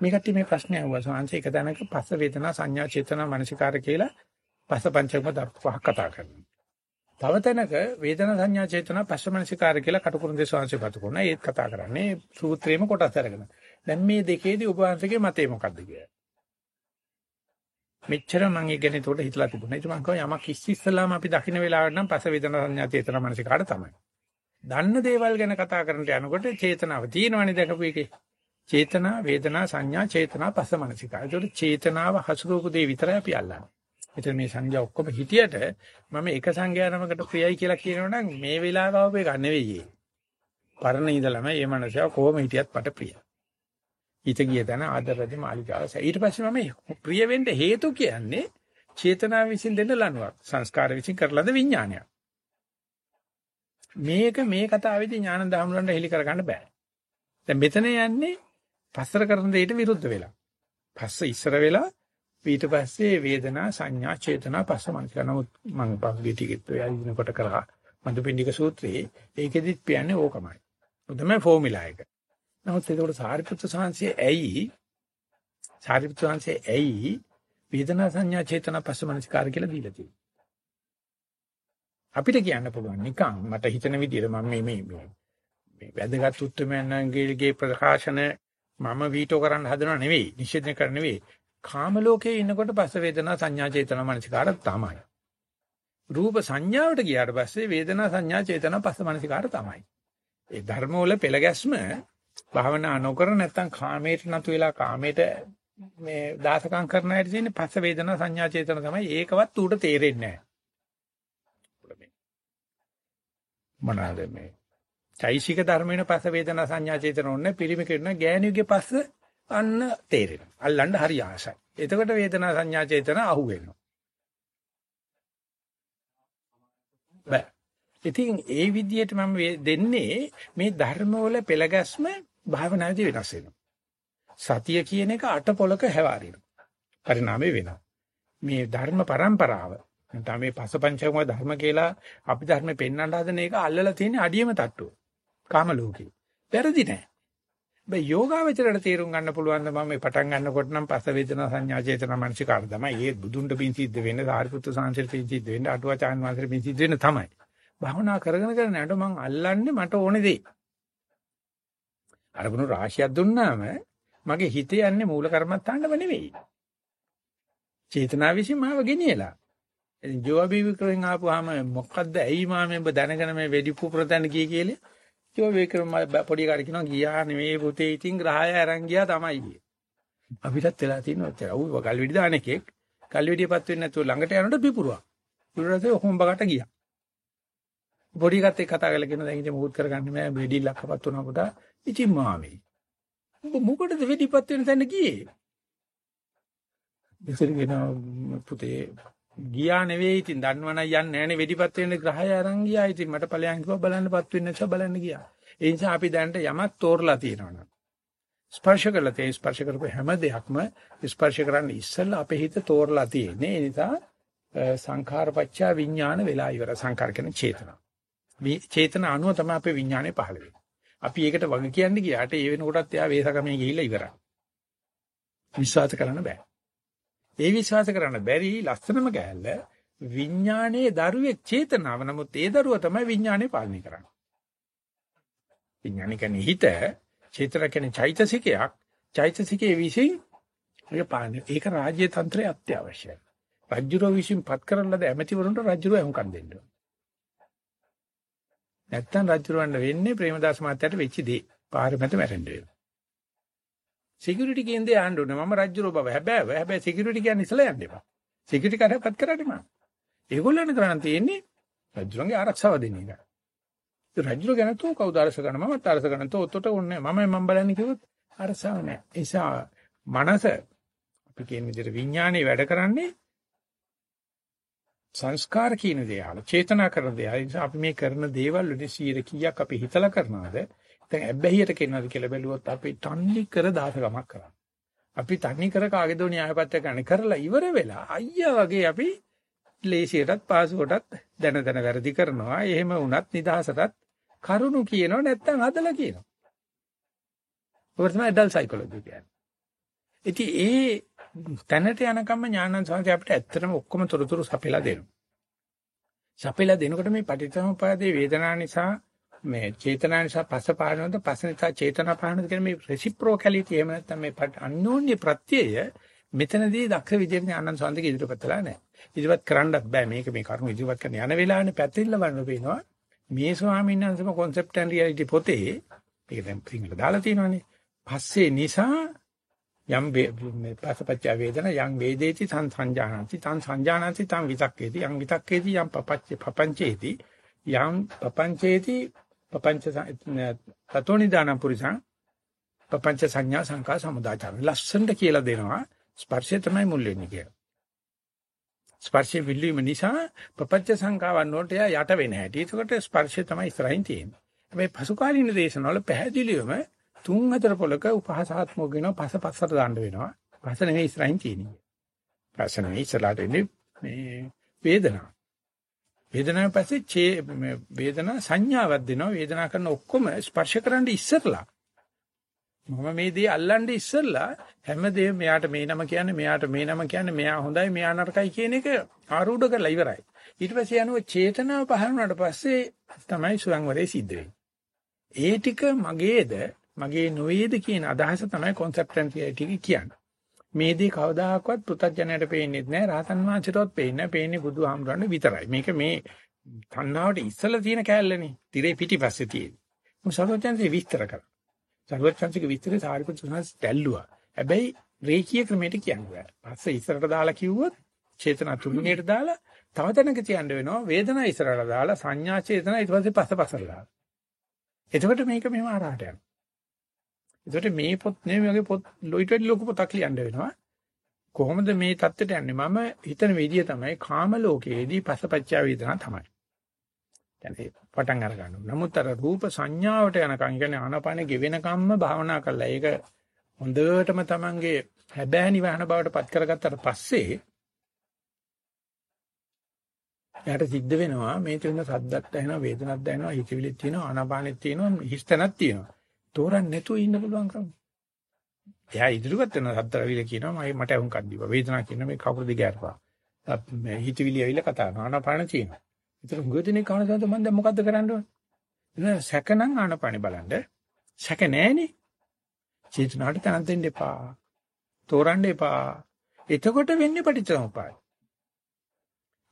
මේකට මේ ප්‍රශ්නේ අහුවා. සාංශ එක තැනක පස්ස වේදනා සංඥා චේතනා මනසිකාර කියලා පස්ස පංචකම පහක් කතා කරනවා. තව තැනක වේදනා සංඥා චේතනා පස්ස මනසිකාර කියලා කටුකුරුන් දේශාංශය පතු කරනවා. ඒත් කතා කරන්නේ සූත්‍රයේම කොටස් අරගෙන. දැන් මේ දෙකේදී ඔබ වහන්සේගේ මතය මොකක්ද කියලා. මෙච්චර මම ඒ ගැන උඩ හිතලා තිබුණා. ඒක මම කියවා යමක් ඉස්සි ඉස්සලාම අපි දකින්න වෙලාවට නම් පස වේදනා සංඥා චේතනා මනසේ කාට තමයි. දන්න දේවල් ගැන කතා කරන්නට යනකොට චේතනාව තියෙනවනේ දැකපු එකේ. චේතනා වේදනා සංඥා චේතනා පස මනසිකා. ඒකට චේතනාව හසුරුවපු දේ විතරයි අපි අල්ලන්නේ. එතන මේ සංඥා ඔක්කොම හිටියට මම එක සංඥා නමකට ප්‍රියයි කියලා කියනවනම් මේ වෙලාව ආව එක නෙවෙයි. පරණ ඉඳලම මේ මනසව කොහොම හිටියත් මට ප්‍රියයි. ඊට ගිය තැන ආදරද මාලිකාව. ඊට පස්සේ මම ප්‍රිය වෙන්න හේතු කියන්නේ චේතනාව විසින් දෙන්න ලනුවක්. සංස්කාර විසින් කරලද විඥානයක්. මේක මේ කතාවේදී ඥාන දහමුරන්ට හෙලි කරගන්න බෑ. දැන් මෙතන යන්නේ පස්සර කරන දෙයට විරුද්ධ වෙලා. පස්ස ඉස්සර වෙලා ඊට පස්සේ වේදනා සංඥා චේතනා පස්ස මනස නමුත් මම පහුගිය ටිකෙත් ඔය අදිනකොට කරා මදුපිණ්ඩික සූත්‍රයේ ඒකෙදිත් කියන්නේ ඕකමයි. උදම ෆෝමියුලා එක. නමුත් ඒකට සාරිපුත්‍ර සාංශයේ ඇයි? සාරිපුත්‍ර සාංශයේ ඇයි වේදනා සංඥා චේතනා පස්සමනස්කාර කියලා දීලා තියෙන්නේ. අපිට කියන්න පුළුවන් නිකන් මට හිතන විදිහට මම මේ මේ මේ වැදගත් උත්තරමයන්ගේ ප්‍රකාශන මම වීටෝ කරන්න හදනව නෙවෙයි නිෂේධනය කර නෙවෙයි. කාම ලෝකයේ ඉන්නකොට පස්ස වේදනා සංඥා චේතනා මනසිකාර තමයි. රූප සංඥාවට ගියාට පස්සේ වේදනා සංඥා චේතනා පස්ස මනසිකාර තමයි. ඒ ධර්ම වල පෙළ ගැස්ම භාවනා නොකර නැත්තම් කාමයට නතු වෙලා කාමයට මේ දාසකම් කරන හැටි තියෙන්නේ පස්ස වේදනා සංඥා චේතන තමයි ඒකවත් ඌට තේරෙන්නේ නැහැ මොනවාද මේ චෛසික ධර්මේන පස්ස වේදනා සංඥා චේතන ඕනේ පිරිමි කරන ගෑණියුගේ පස්ස අන්න තේරෙනවා. අල්ලන්න හරි ආසයි. එතකොට වේදනා සංඥා චේතන අහු වෙනවා. බෑ. ඉතින් ඒ විදිහට මම දෙන්නේ මේ ධර්ම වල පෙළගැස්ම භාවනාදී වෙනස් වෙනවා. සතිය කියන එක අට පොලක හැවාරිනවා. පරිණාමය වෙනවා. මේ ධර්ම પરම්පරාව නැත්නම් මේ පසපංචම ධර්ම කියලා අපි ධර්මෙ පෙන්වන්න හදන එක අල්ලලා තියෙන අඩියම තට්ටුව. කාම ලෝකේ. වැරදි නෑ. බෑ යෝගාවචරයට තේරුම් ගන්න පුළුවන් නම් මම පටන් ගන්නකොට නම් පස වේදනා සංඥා චේතනා මනසිකාර තමයි. ඒ බුදුන්ට පින් සිද්ධ වෙන්නේ, සාරිපුත්‍ර සාංශර පින් සිද්ධ වෙන්නේ, අටුවාචාන් වහන්සේ පින් සිද්ධ වෙන්නේ තමයි. භවනා කරගෙන කරගෙන යනකොට මම අල්ලන්නේ මට ඕනේ දේ. අරමුණු රාශියක් දුන්නාම මගේ හිත යන්නේ මූල කර්මත්තාන්නම නෙවෙයි. චේතනාව විසින් මාව ගෙනියලා. ඉතින් ජෝබී වික්‍රෙන් ආපුවාම මොකද්ද ඇයි මාමෙ ඔබ දැනගෙන මේ වෙඩි පුපුරතන ගියේ කියලා? ජෝ වික්‍රම පොඩි කාට කියනවා ගියා නෙමෙයි පුතේ ඉතින් ග්‍රහය අරන් ගියා තමයි කියේ. අපිටත් වෙලා තියෙනවා ඔච්චර. ඌ ගල්විඩි දාන එකෙක් ගල්විඩියපත් වෙන්නේ නැතුව ළඟට යනකොට පිපුරුවා. පිපුරලා හොම්බකට ගියා. පොඩි එකත් එක්ක කතා කරලා කියන දැන් ඉතින් මුහුත් කරගන්න මෑ වෙඩි ලක්කපත් වුණා පුතා. ඉතින් මාමේ. උඹ මොකටද වෙඩිපත් වෙන තැන ගියේ? ඉතින් කියන පුතේ ගියා නෙවෙයි ඉතින් දන්නවනම් යන්නේ නැහනේ වෙඩිපත් වෙන ග්‍රහය අරන් ගියා. ඉතින් මට ඵලයන් කිව්වා බලන්නපත් වෙන්නේ නැසව බලන්න ගියා. ඒ නිසා අපි දැනට යමක් තෝරලා තියෙනවා ස්පර්ශ කරලා තියෙන ස්පර්ශ කරපු හැම දෙයක්ම ස්පර්ශ කරන්න ඉස්සෙල්ලා අපේ හිත තෝරලා තියෙන්නේ. ඒ නිසා සංඛාරපච්චා විඥාන වෙලා ඉවර සංඛාර කියන චේතනා. මේ චේතන අනුව තමයි අපේ විඥානේ පහළ වෙන්නේ. අපි ඒකට වග කියන්නේ ගියාට ඒ වෙනකොටත් එයා වේසකමේ ගිහිල්ලා ඉවරයි. විශ්වාස කරන්න බෑ. ඒ විශ්වාස කරන්න බැරි ලස්සනම කෑල්ල විඥානයේ දරුවේ චේතනාව. නමුත් ඒ දරුව තමයි විඥානේ පාලනය කරන්නේ. විඥාන කියන්නේ හිත, චේතන කියන්නේ චෛතසිකයක්. චෛතසිකයේ විසින් ඒක පාලනය. ඒක රාජ්‍ය තන්ත්‍රයේ අත්‍යවශ්‍යයි. රජුරෝ විසින් පත් කරන ලද ඇමතිවරුන්ට රජුරෝ එහුම්කම් දෙන්න ඕන. නැත්තම් රජුරවන්න වෙන්නේ ප්‍රේමදාස මහත්තයාට වෙච්ච දේ. පාර මැද මැරෙන්න වෙනවා. සිකියුරිටි කියන්නේ ආන්න ඕනේ. මම රජුරෝ බව. හැබැයි හැබැයි සිකියුරිටි කියන්නේ ඉස්සලා යන්න එපා. සිකියුරිටි කරපත් කරන්නේ මම. ඒගොල්ලන් කරන්න තියෙන්නේ රජුරන්ගේ ආරක්ෂාව දෙන එක. රජුර ගැන තෝ කවුද අරස ගන්න මමත් අරස ගන්න තෝ ඔතට ඕනේ මම මම බලන්නේ කිව්වොත් අරසාව නැහැ. ඒ නිසා මනස අපි කියන විදිහට විඥානේ වැඩ කරන්නේ සංස්කාර කියන දේ අහලා චේතනා කරන දේ. ඒ නිසා අපි මේ කරන දේවල් වලදී 100 කීයක් අපි හිතලා කරනවද? දැන් ඇබ්බැහියට කියනවාද කියලා බැලුවොත් අපි තන්නේ කර දාසකමක් කරා. අපි තන්නේ කර කාගේදෝ න්‍යායපත්‍ය ගන්න කරලා ඉවර වෙලා අයියා වගේ අපි ලේසියටත් පාසුවටත් දැන දැන වැරදි කරනවා. එහෙම වුණත් නිදහසටත් කරුණු කියනවා නැත්තම් හදලා කියනවා. ඔකට තමයි ඇඩල් සයිකොලොජි කියන්නේ. ඉතින් ඒ තැනට යනකම් ඥානන් සංසය අපිට ඇත්තටම ඔක්කොම තොරතුරු සපයලා දෙනවා. සපයලා දෙනකොට මේ පටිච්චසමුප්පාදේ වේදනා නිසා මේ චේතනා නිසා පස්ස පානවද පස්ස නිසා චේතනා පානවද කියන මේ රෙසිප්‍රොකැලිටි එහෙම නැත්නම් මේ අන්‍යෝන්‍ය ප්‍රත්‍යය මෙතනදී දක්ෂ විදිහට ආනන්ද සඳක ඉදිරිපත්ලා නැහැ. ඉදිරිපත් කරන්නත් බෑ මේක මේ කරුණු ඉදිරිපත් කරන යන වෙලාවනේ පැතිරිල්ල වන්න පේනවා. මේ ස්වාමීන් වහන්සේම concept and reality පොතේ මේක දැන් සිංහල දාලා තියෙනවානේ. පස්සේ නිසා යම් මේ පසපච්ච වේදන යම් වේදේති තං සංජානති තං සංජානති තං විතක්කේති යම් විතක්කේති යම් පපච්ච පපංචේති යම් පපංචේති පපංච තතෝනිදාන පුරිසං පපංච සංඥා සංකා සමුදාචාර ලස්සනට කියලා දෙනවා ස්පර්ශය තමයි මුල් වෙන්නේ කියලා. ස්පර්ශයේ විල්ලීම නිසා පපච්ච සංකාවන් වලට යට වෙන හැටි. ඒකට ස්පර්ශය තමයි ඉස්සරහින් තියෙන්නේ. හැබැයි පසුකාලීන දේශනවල පැහැදිලිවම තුන් හතර පොලක උපහාසාත්මක වෙනවා පස පස්සට දාන්න වෙනවා. පස නෙවෙයි ඉස්සරහින් තියෙන්නේ. පස නෙවෙයි ඉස්සරහට එන්නේ මේ වේදනාව. වේදනාවෙන් පස්සේ චේ වේදනා සංඥාවක් දෙනවා වේදනා කරන ඔක්කොම ස්පර්ශ කරන්න ඉස්සරලා මම මේ දේ අල්ලන්නේ ඉස්සරලා හැමදේම මෙයාට මේ නම කියන්නේ මෙයාට මේ නම කියන්නේ මෙයා හොඳයි මෙයා නරකයි කියන එක ආරූඪ කරලා ඉවරයි ඊට පස්සේ යනුව චේතනාව පහළ වුණාට පස්සේ තමයි සුවංවරේ සිද්ධ වෙන්නේ ඒ ටික මගේද මගේ නොවේද කියන අදහස තමයි conceptuality කියන්නේ. මේ දේ කවදාකවත් පුතත්ජනයට පේන්නේ නැහැ රහතන් වහන්සේටවත් පේන්නේ නැහැ. පේන්නේ බුදුහාමුදුරන්ට විතරයි. මේක මේ තණ්හාවට ඉස්සලා තියෙන කෑල්ලනේ. tire පිටිපස්සේ තියෙන. මොකද සර්වඥාන්සේ විස්තර කරා. සර්වඥාන්සේගේ විස්තරේ සාරිපුත්‍ර සාස් දැල්ලුවා. හැබැයි රේඛීය ක්‍රමයට කියන්නේ. පස්සේ ඉස්සරට දාලා කිව්වොත් චේතනා තුන්වෙනියට දාලා තව තැනක තියන්න වෙනවා වේදනා ඉස්සරහට දාලා සංඥා චේතනා ඊට පස්සේ පස්ස පස්සට දාලා. එතකොට මේක මෙහෙම ආරහට යනවා. එතකොට මේ පොත් නෙමෙයි වගේ පොත් ලොයිට වැඩි ලොකු පොතක් ලියන්න වෙනවා. කොහොමද මේ தත්ත්වයට යන්නේ? මම හිතන විදිය තමයි කාම ලෝකයේදී පසපච්චා වේදනා තමයි. කියන්නේ පටන් අර ගන්නවා. නමුත් අර රූප සංඥාවට යනකම් කියන්නේ ආනාපානෙ ගෙවෙනකම්ම භාවනා කළා. ඒක හොඳටම Tamange හැබෑ නිවහන බවට පත් කරගත්තට පස්සේ එයාට සිද්ධ වෙනවා මේ තියෙන සද්දක් දැනෙනවා වේදනක් දැනෙනවා හිතවිලිත් තියෙනවා ආනාපානෙත් තියෙනවා හිස්තනක් තියෙනවා. තෝරන්න නැතුව ඉන්න පුළුවන් කම. එයා ඉදිරියට වෙන සද්ද රවිල කියනවා මම මට වුන් කද්දීවා වේදනාවක් කියන මේ කවුරු දිගෑරපා. හිතවිලි ඇවිල්ලා කතා කරනවා ආනාපාන තියෙනවා. ඒතර ගොඩනේ කන සද්ද මම දැන් මොකද්ද කරන්න ඕන? එන සැකනම් ආනාපානෙ බලන්න. සැක නැහෙනේ. චේතනාවට තනක් දෙන්න එපා. තෝරන්න එපා. එතකොට වෙන්නේ පටිච්චසමුප්පාද.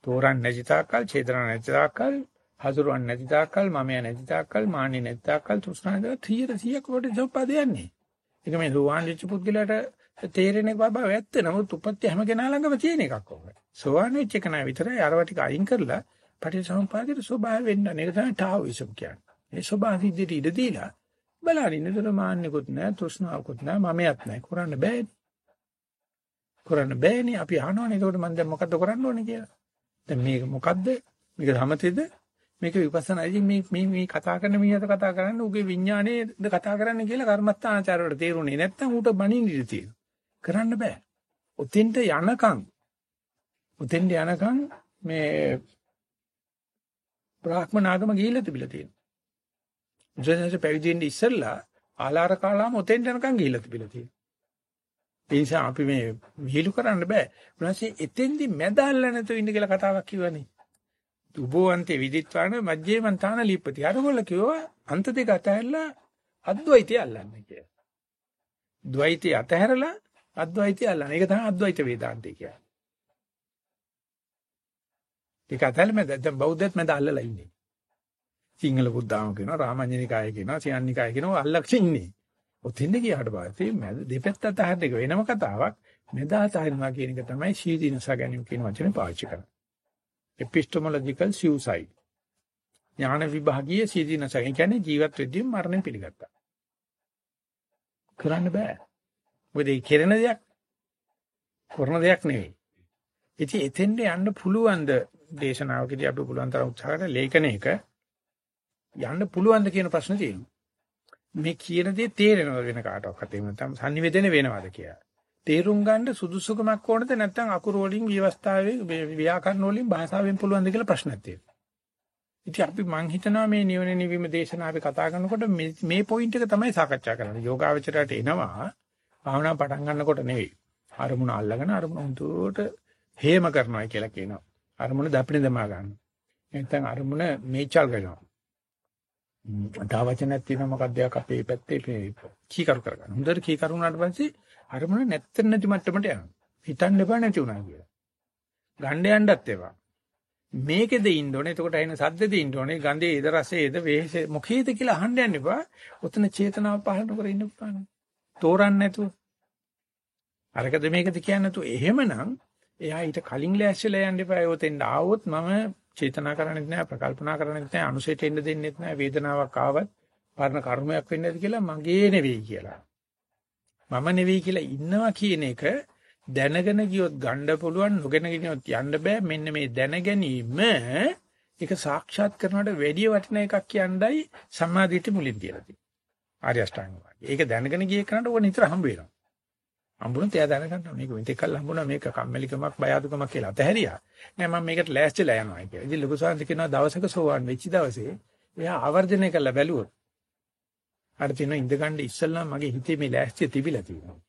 තෝරන්න නැති තාක්කල්, චේතනා නැති තාක්කල්, හසුරුවන්නේ නැති තාක්කල්, මමයා නැති තාක්කල්, මාන්නේ නැති තාක්කල් තුස්නාද 100 100ක් පටිච්චසමුප්පාද යන්නේ. ඒක මේ සෝවාන් වෙච්ච පුද්ගලයාට තේරෙන බව ඇත්ත. නමුත් උපත්ති හැම කෙනා ළඟම තියෙන එකක් ඕක. සෝවාන් වෙච්ච කෙනා විතරයි අරව ටික අයින් කරලා පටිච්චසමුප්පාදයේ ස්වභාවය වෙන්න. ඒක තමයි ටාවිසම් කියන්නේ. ඒ ස්වභාව සිද්ධියට ඉඩ දීලා බලන්න නේද මාන්නෙකුත් නැහැ, තෘෂ්ණාවකුත් නැහැ, මමයක් නැහැ. කරන්න බෑනේ. කරන්න බෑනේ. අපි අහනවනේ ඒකට මම දැන් මොකද්ද කරන්න ඕනේ කියලා. දැන් මේක මොකද්ද? මේක සමතේද? මේක විපස්සනායි මේ මේ මේ කතා කරන මිනිහට කතා කරන්නේ උගේ විඥානයේද කතා කරන්න කියලා කර්මස්ථානාචාර වල තේරුනේ නැත්තම් ඌට බණින්න ඉඩ තියෙනවා. කරන්න බෑ. උතින්ට යනකම් උතින්ට යනකම් මේ බ්‍රාහ්මනාගම ගිහිල්ලා තිබිලා තියෙනවා. ජනස පැවිදෙන්න ඉස්සෙල්ලා ආලාර කාලාම උතෙන්ට යනකම් ගිහිල්ලා තිබිලා තියෙනවා. ඒ නිසා අපි මේ විහිළු කරන්න බෑ. උනාසේ එතෙන්දි මැදල්ල නැතුව ඉන්න කියලා කතාවක් කිව්වනේ. උභවන්තේ විදිත්වාන මජ්ජේමන්තාන ලිප්පති. අරගොල්ල කිව්වා අන්ත දෙක අතහැරලා අද්වෛතය අල්ලන්න කියලා. ද්වෛතය අතහැරලා අද්වෛතය අල්ලන්න. ඒක තමයි අද්වෛත වේදාන්තය කියන්නේ. ඒක අතහැරලා දැන් බෞද්ධත් මැද අල්ලලා ඉන්නේ. සිංහල බුද්ධාම කියනවා රාමඤ්ඤනිකාය කියනවා සියන්නිකාය කියනවා අල්ලක්ෂ ඉන්නේ. ඔතෙන්ද ගියාට පස්සේ මැද දෙපැත්ත අතහැරන එක වෙනම කතාවක්. මෙද අතහරිනවා කියන එක තමයි සීදීනස ගැනීම කියන වචනේ පාවිච්චි කරන්නේ. Epistemological suicide. ඥාන විභාගීය සීදීනස කියන්නේ ජීවත් වෙද්දී මරණය පිළිගත්තා. කරන්න බෑ. මොකද ඒ කෙරෙන දෙයක් කරන දෙයක් නෙවෙයි. ඉතින් එතෙන්ට යන්න පුළුවන් ද දේශනාවකදී අපි පුළුවන් තරම් උත්සාහ කරලා ලේඛනයක යන්න පුළුවන් ද කියන ප්‍රශ්නේ තියෙනවා. මේ කියන දේ තේරෙනවද වෙන කාටවත් එහෙම නැත්නම් sannivedana වෙනවද කියලා. තේරුම් ගන්න සුදුසුකමක් ඕනද නැත්නම් අකුරු වලින් විවස්ථාවේ ව්‍යාකරණ වලින් භාෂාවෙන් පුළුවන්ද කියලා ප්‍රශ්නක් තියෙනවා. ඉතින් අපි මං හිතනවා මේ නිවන නිවීම දේශනාවේ කතා කරනකොට මේ පොයින්ට් එක තමයි සාකච්ඡා කරන්නේ. යෝගාවචරයට එනවා භාවනා පටන් ගන්නකොට නෙවෙයි. අරමුණ අල්ලගෙන අරමුණ හුදුට හේම කරනවා කියලා කියනවා. අරමුණ දපින දමා ගන්න. නැත්නම් අරමුණ මේචල් වෙනවා. තව වචනයක් තියෙනවා මොකක්ද අපේ පැත්තේ කීකරු කරගන්න. හොඳට කීකරු වුණාට පස්සේ අරමුණ නැත්තර නැති මට්ටමට යනවා. හිතන්න එපා නැති වුණා කියලා. ගණ්ඩ යන්නත් එපා. මේකෙද ඉන්න ඕනේ. එතකොට ඇහෙන සද්දෙද ඉන්න ඕනේ. ගඳේ ඉද රසේද වේසේ මොකේද කියලා අහන්න යන්න එපා. ඔතන චේතනාව පහළ කර ඉන්න පුළුවන්. තෝරන්න නැතුව. අරකද මේකද කියන්නේ නැතුව එහෙමනම් එයා ඊට කලින් ලෑස්තිලා යන්න එපා. ඒවතෙන් ආවොත් මම චේතනා කරන්නේ නැහැ, ප්‍රකල්පනා කරන්නේ නැහැ, අනුසයට එන්න දෙන්නේ නැහැ, වේදනාවක් ආවත් පරණ කර්මයක් වෙන්නේ නැති කියලා මගේ නෙවෙයි කියලා. මම නෙවෙයි කියලා ඉන්නවා කියන එක දැනගෙන ගියොත් ගන්න පුළුවන් නොගෙන ගියොත් යන්න බෑ මෙන්න මේ දැන ගැනීම ඒක සාක්ෂාත් කරනවට වැඩි වටින එකක් කියන්නයි සම්මාදිට මුලින් කියලා තියෙන්නේ ආර්ය අෂ්ටාංග මාර්ගය. ඒක දැනගෙන ගිය කෙනාට ඕක නිතර හම්බ වෙනවා. හම්බුනොත් එයා දැනගන්නවා මේක මෙතෙක්කල් හම්බුණා මේක කම්මැලිකමක් බය අඩුකමක් කියලා අතහැරියා. නෑ මම මේකට ලෑස්තිලා යනවා කියලා. ඉතින් ලොකු සාන්ති කියනවා දවසක සෝවන් වෙච්ච දවසේ එයා ආවර්ජනය කරලා බැලුවොත් අර තියෙන ඉඳගන්න ඉස්සල්ලා මගේ හිතේ මේ ලෑස්තිය තිබිලා තියෙනවා.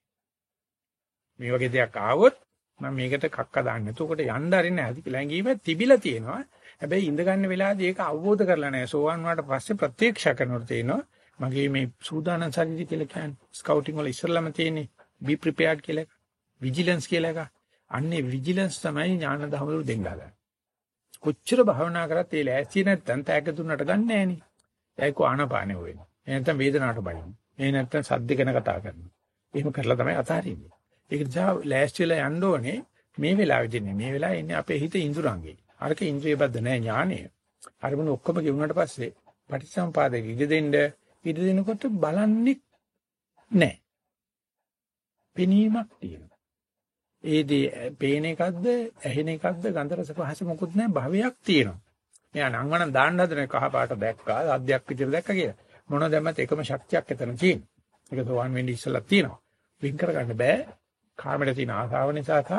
මේ වගේ දෙයක් ආවොත් මම මේකට කක්ක දාන්න නැතු. උකට යන්න අරින්න ඇති ලැංගීම තිබිලා තියෙනවා. හැබැයි ඉඳ ගන්න වෙලාවදී ඒක අවබෝධ කරලා නැහැ. සෝවන් වුණාට පස්සේ ප්‍රත්‍යක්ෂ කරනකොට තේනවා මගේ මේ සූදානම් ශරීරය කියලා කියන්නේ ස්කවුටින් වල ඉස්සරළම තියෙන්නේ be prepared කියලා එක. vigilance කියලා එක. අන්නේ vigilance තමයි ඥාන දහමවල දෙන්නා. කොච්චර භවනා කරත් ඒ ලෑස්ති නැත්තම් තෑග්ග දුන්නට ගන්න නෑනේ. ඒකෝ ආනපානෙ වෙන්නේ. ඒ නැත්තම් වේදනාවට බලන්න. ඒ නැත්තම් සද්ද ගැන කතා කරනවා. එහෙම කරලා තමයි අතාරින්නේ. ඒක නිසා ලෑස්ති වෙලා යන්න ඕනේ මේ වෙලාවෙදී නේ. මේ වෙලාවේ ඉන්නේ අපේ හිත ඉඳුරංගේ. අරක ඉන්ද්‍රිය බද්ධ නෑ ඥානය. අරමුණු ඔක්කොම ගෙවුනට පස්සේ පටිච්චසමුපාදෙ ඉඳ දෙන්න ඉඳ දෙනකොට බලන්නේ නෑ. පෙනීමක් තියෙනවා. ඒදී පේන එකක්ද ඇහෙන එකක්ද ගන්ධ රස පහස මොකුත් නැහැ භවයක් තියෙනවා. මෙයා නංවනම් දාන්න හදන කහ පාට දැක්කා අධ්‍යක් විදිහට දැක්කා කියලා. මොන දැම්මත් එකම ශක්තියක් එතන තියෙනවා. ඒක සෝවන් වෙන්නේ ඉස්සලා තියෙනවා. වින් කරගන්න බෑ. කාමයට තියෙන ආසාව නිසා සහ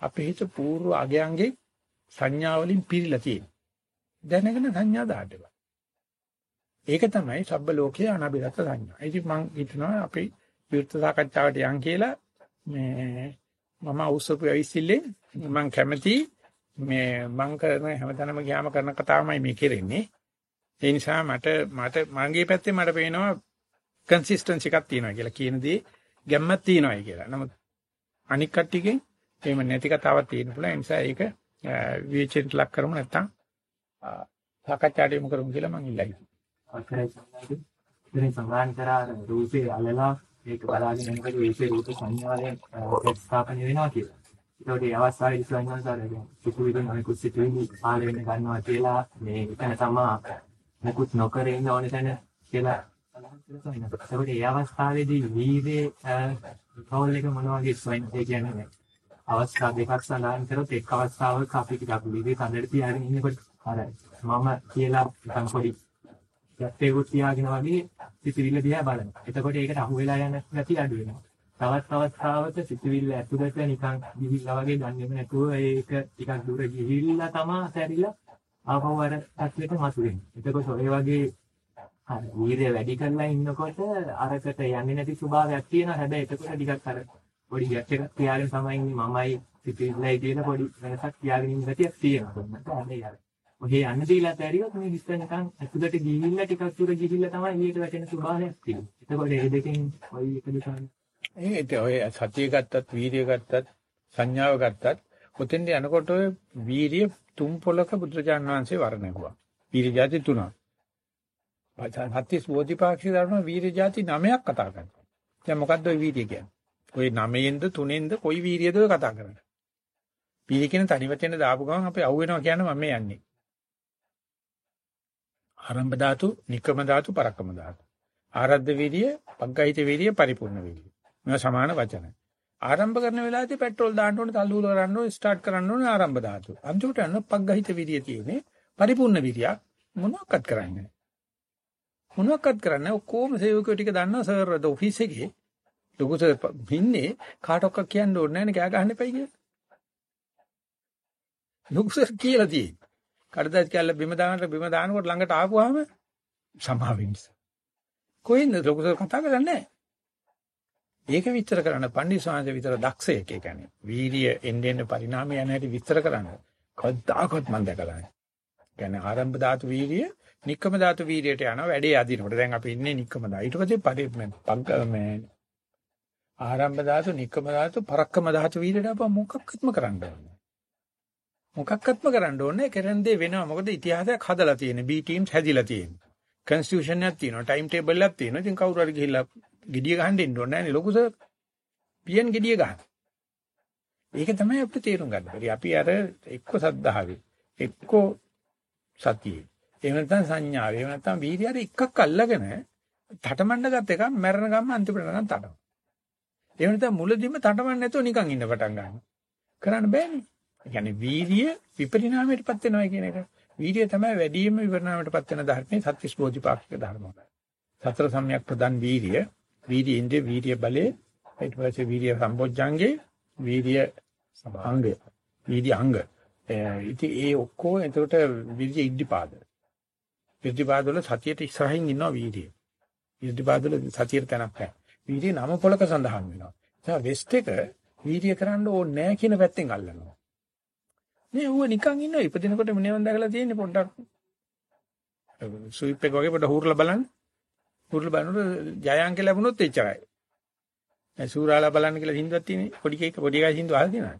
අපේ හිත పూర్ව අගයන්ගේ සංඥා වලින් පිරීලා තියෙනවා. දැනගෙන සංඥා දාන්න බෑ. ඒක තමයි සබ්බ ලෝකයේ අනබිරත සංඥා. ඉතින් මම හිතනවා අපි විරුද්ධ සාකච්ඡාවට යන් කියලා මේ මම අවශ්‍යපු ඇවිස්සිල්ලෙන් මම කැමති මේ මම කරන හැමතැනම ගියාම කරන කතාවමයි මේ කෙරෙන්නේ. ඒ නිසා මට මට මගේ පැත්තේ මට පේනවා කන්සිස්ටන්සි එකක් තියෙනවා කියලා කියන දේ ගැම්මක් තියෙනවායි කියලා. නමුත් අනික් කට්ටියකින් එහෙම නැති කතාවක් තියෙන පුළුවන්. ඒ නිසා ඒක විචෙන්ට ලක් කරමු නැත්තම් සාකච්ඡාට යමු කරමු කියලා මම ඉල්ලයි. අකරයි සම්මාදී. ඉතින් සම්මාන කරා රූපේ අලලා ඒක බලාගෙන යනකොට ඒකේ රූප සංඥාවෙන් ස්ථාපනය වෙනවා කියලා. ඒකට ඒ අවස්ථාවේදී සංඥාසාර දැන් සිතුවිලි නොයෙකුත් සිතුවිලි පාල වෙන ගන්නවා කියලා මේ එතන තමයි මොකුත් නොකර ඉන්න ඕනේ තැන කියලා ඒකට ඒ අවස්ථාවේදී වීර්යයේ රෝල් එක මොන වගේ ස්වයන් ඒ කියන්නේ අවස්ථා දෙකක් සඳහන් කරොත් එක් අවස්ථාවක අපි ටිකක් වීර්යය කඳට තියාගෙන ඉන්නකොට අර මම කියලා නිකන් පොඩි යත්තේකුත් තියාගෙන වගේ සිතිවිල්ල දිහා බලනවා. එතකොට ඒකට අහු වෙලා යන ගතිය අඩු වෙනවා. තවත් අවස්ථාවක සිතිවිල්ල ඇතුළත නිකන් ගිහිල්ලා වගේ දන්නේම නැතුව ඒක ටිකක් දුර ගිහිල්ලා තමා සැරිලා ආපහු අර පැත්තට මතුවෙන්නේ. එතකොට ඔය වගේ අර වීර්ය වැඩි කරලා ඉන්නකොට අරකට යන්නේ නැති ස්වභාවයක් තියෙනවා. හැබැයි එතකොට ටිකක් අර පොඩි ගැට් එකක් තියාගෙන තමයි ඉන්නේ මමයි සිතිවිල්ලයි කියන පොඩි වෙනසක් තියාගෙන ඉන්න ගතියක් තියෙනවා. හැබැයි අර ඔහේ යන්න දීලා ඇරියොත් මේ හිස්ස නිකන් ඇතුළට ගිහිල්ලා ටිකක් දුර ගිහිල්ලා තමයි ඊට වැටෙන ස්වභාවයක් තියෙන්නේ. එතකොට මේ දෙකෙන් ඔය එකද තමයි. ඒක ඔය සතිය ගත්තත් වීර්ය ගත්තත් සංඥාව ගත්තත් ඔතෙන්ට යනකොට ඔය වීර්ය තුන් පොලක බුදුරජාන් වහන්සේ වර්ණගුවා. වීර්ය જાති තුනක්. හත්තිස් බෝධිපාක්ෂි ධර්ම වීර්ය જાති නවයක් කතා කරනවා. දැන් මොකද්ද ඔය වීර්ය කියන්නේ? ඔය නවයෙන්ද තුනෙන්ද කොයි වීර්යද ඔය කතා කරන්නේ? වීර්ය කියන තනි වචන දාපු ගමන් අපි අවු වෙනවා කියන්නේ මම යන්නේ. ආරම්භ ධාතු, නික්කම ධාතු, පරක්කම ධාතු. ආරද්ධ වීර්ය, පග්ගහිත වීර්ය, පරිපූර්ණ වීර්ය. මේවා සමාන වචන. ආරම්භ කරන වෙලාවේදී පෙට්‍රෝල් දාන්න ඕනේ, තල්ලු වල කරන්න ඕනේ, ස්ටාර්ට් කරන්න ඕනේ ආරම්භ ධාතු. අන්තිමට යන පග්ගහිත වීර්ය තියෙන්නේ පරිපූර්ණ වීර්යයක් මොනවක්වත් කරන්නේ නැහැ. මොනවක්වත් කරන්නේ ඔක්කොම සේවකයෝ ටික දන්නවා සර් ද ඔෆිස් එකේ. ලොකු සර් ඉන්නේ කාටවත් කියන්න ඕනේ නැහැ නේ කෑ ගහන්න එපයි කියලා. ලොකු සර් කියලා තියෙන්නේ. කඩදාසි කැල්ල බිම දානට බිම දානකොට ළඟට ආපුවාම සමාවෙන්න. කොහෙන්ද ලොකුසර කතා කරන්නේ ඒක විස්තර කරන්න පණ්ඩිත සමාජය විතර දක්ෂයෙක් ඒ කියන්නේ. වීර්ය එන්නේ එන්නේ පරිණාමය යන හැටි විස්තර කරන්න. කවදාකවත් මම දැකලා නැහැ. කියන්නේ ආරම්භ ධාතු වීර්ය, නික්කම ධාතු වීර්යයට යනවා වැඩේ අදිනකොට. දැන් අපි ඉන්නේ නික්කම ධාතු. ඊට පස්සේ පරිප්පංක මේ ආරම්භ ධාතු, නික්කම ධාතු, පරක්කම ධාතු වීර්යයට අප මොකක්වත්ම කරන්න බෑ. මොකක්වත්ම කරන්න ඕනේ කරන දේ වෙනවා. මොකද ඉතිහාසයක් හදලා තියෙන. B teams හැදිලා තියෙන. constitution එකක් තියෙනවා. time table එකක් තියෙනවා. ඉතින් කවුරු හරි ගිහිල්ලා gediya ගහන්න ඉන්න ඕනේ නෑනේ ලොකු සර්. පියන් gediya ගහන. ඒක තමයි අපිට තේරුම් ගන්න බැරි. අපි අර එක්ක සද්ධාවේ එක්ක සතියේ. එහෙම නැත්නම් සංඥාවේ. එහෙම නැත්නම් වීර්යය එකක් අල්ලගෙන තටමඬ ගත් එකක් මැරෙන ගම්ම අන්තිමට නම් තටම. එහෙම නැත්නම් මුලදිම තටමන්න නැතුව නිකන් ඉන්න පටන් ගන්නවා. කරන්න බෑනේ. ඒ කියන්නේ වීර්ය විපරිණාමයටපත් වෙනවා කියන එක. වීර්ය තමයි වැඩිම විපරිණාමයටපත් වෙන ධර්මයේ සත්‍විස් බෝධිපාක්ෂික ධර්ම. සතර සම්‍යක් ප්‍රදන් වීර්ය, වීර්ය ඉන්ද්‍රිය, වීර්ය බලේ, ඊට පස්සේ වීර්ය සම්බොජ්ජංගේ, වීර්ය අංගය, වීර්ය අංග. ඉතින් ඒ ඔක්කොම එතකොට වීර්ය ඉද්ධිපාද. ඉද්ධිපාද වල සතියට ඉස්සරහින් ඉන්නවා වීර්ය. ඉද්ධිපාද වල සතියට තැනක් නැහැ. වීර්ය නම පොලක සඳහන් වෙනවා. ඒ වෙස්ට් එක වීර්ය කරන්න ඕනේ නැහැ කියන පැත්තෙන් අල්ලනවා. නේ ඌව නිකන් ඉන්නවා ඉපදිනකොට මිනිවන් දැකලා තියෙන්නේ පොඩ්ඩක් සුයිප් එක වගේ පොඩ්ඩ හූරලා බලන්න කුරුළු බලනකොට ජයංක ලැබුණොත් එච්චරයි. ඒ සූරාලා බලන්න කියලා හින්දුවක් තියෙන්නේ. පොඩි කෙනෙක් පොඩි ගායි හින්දුව අහලා තියෙනවා.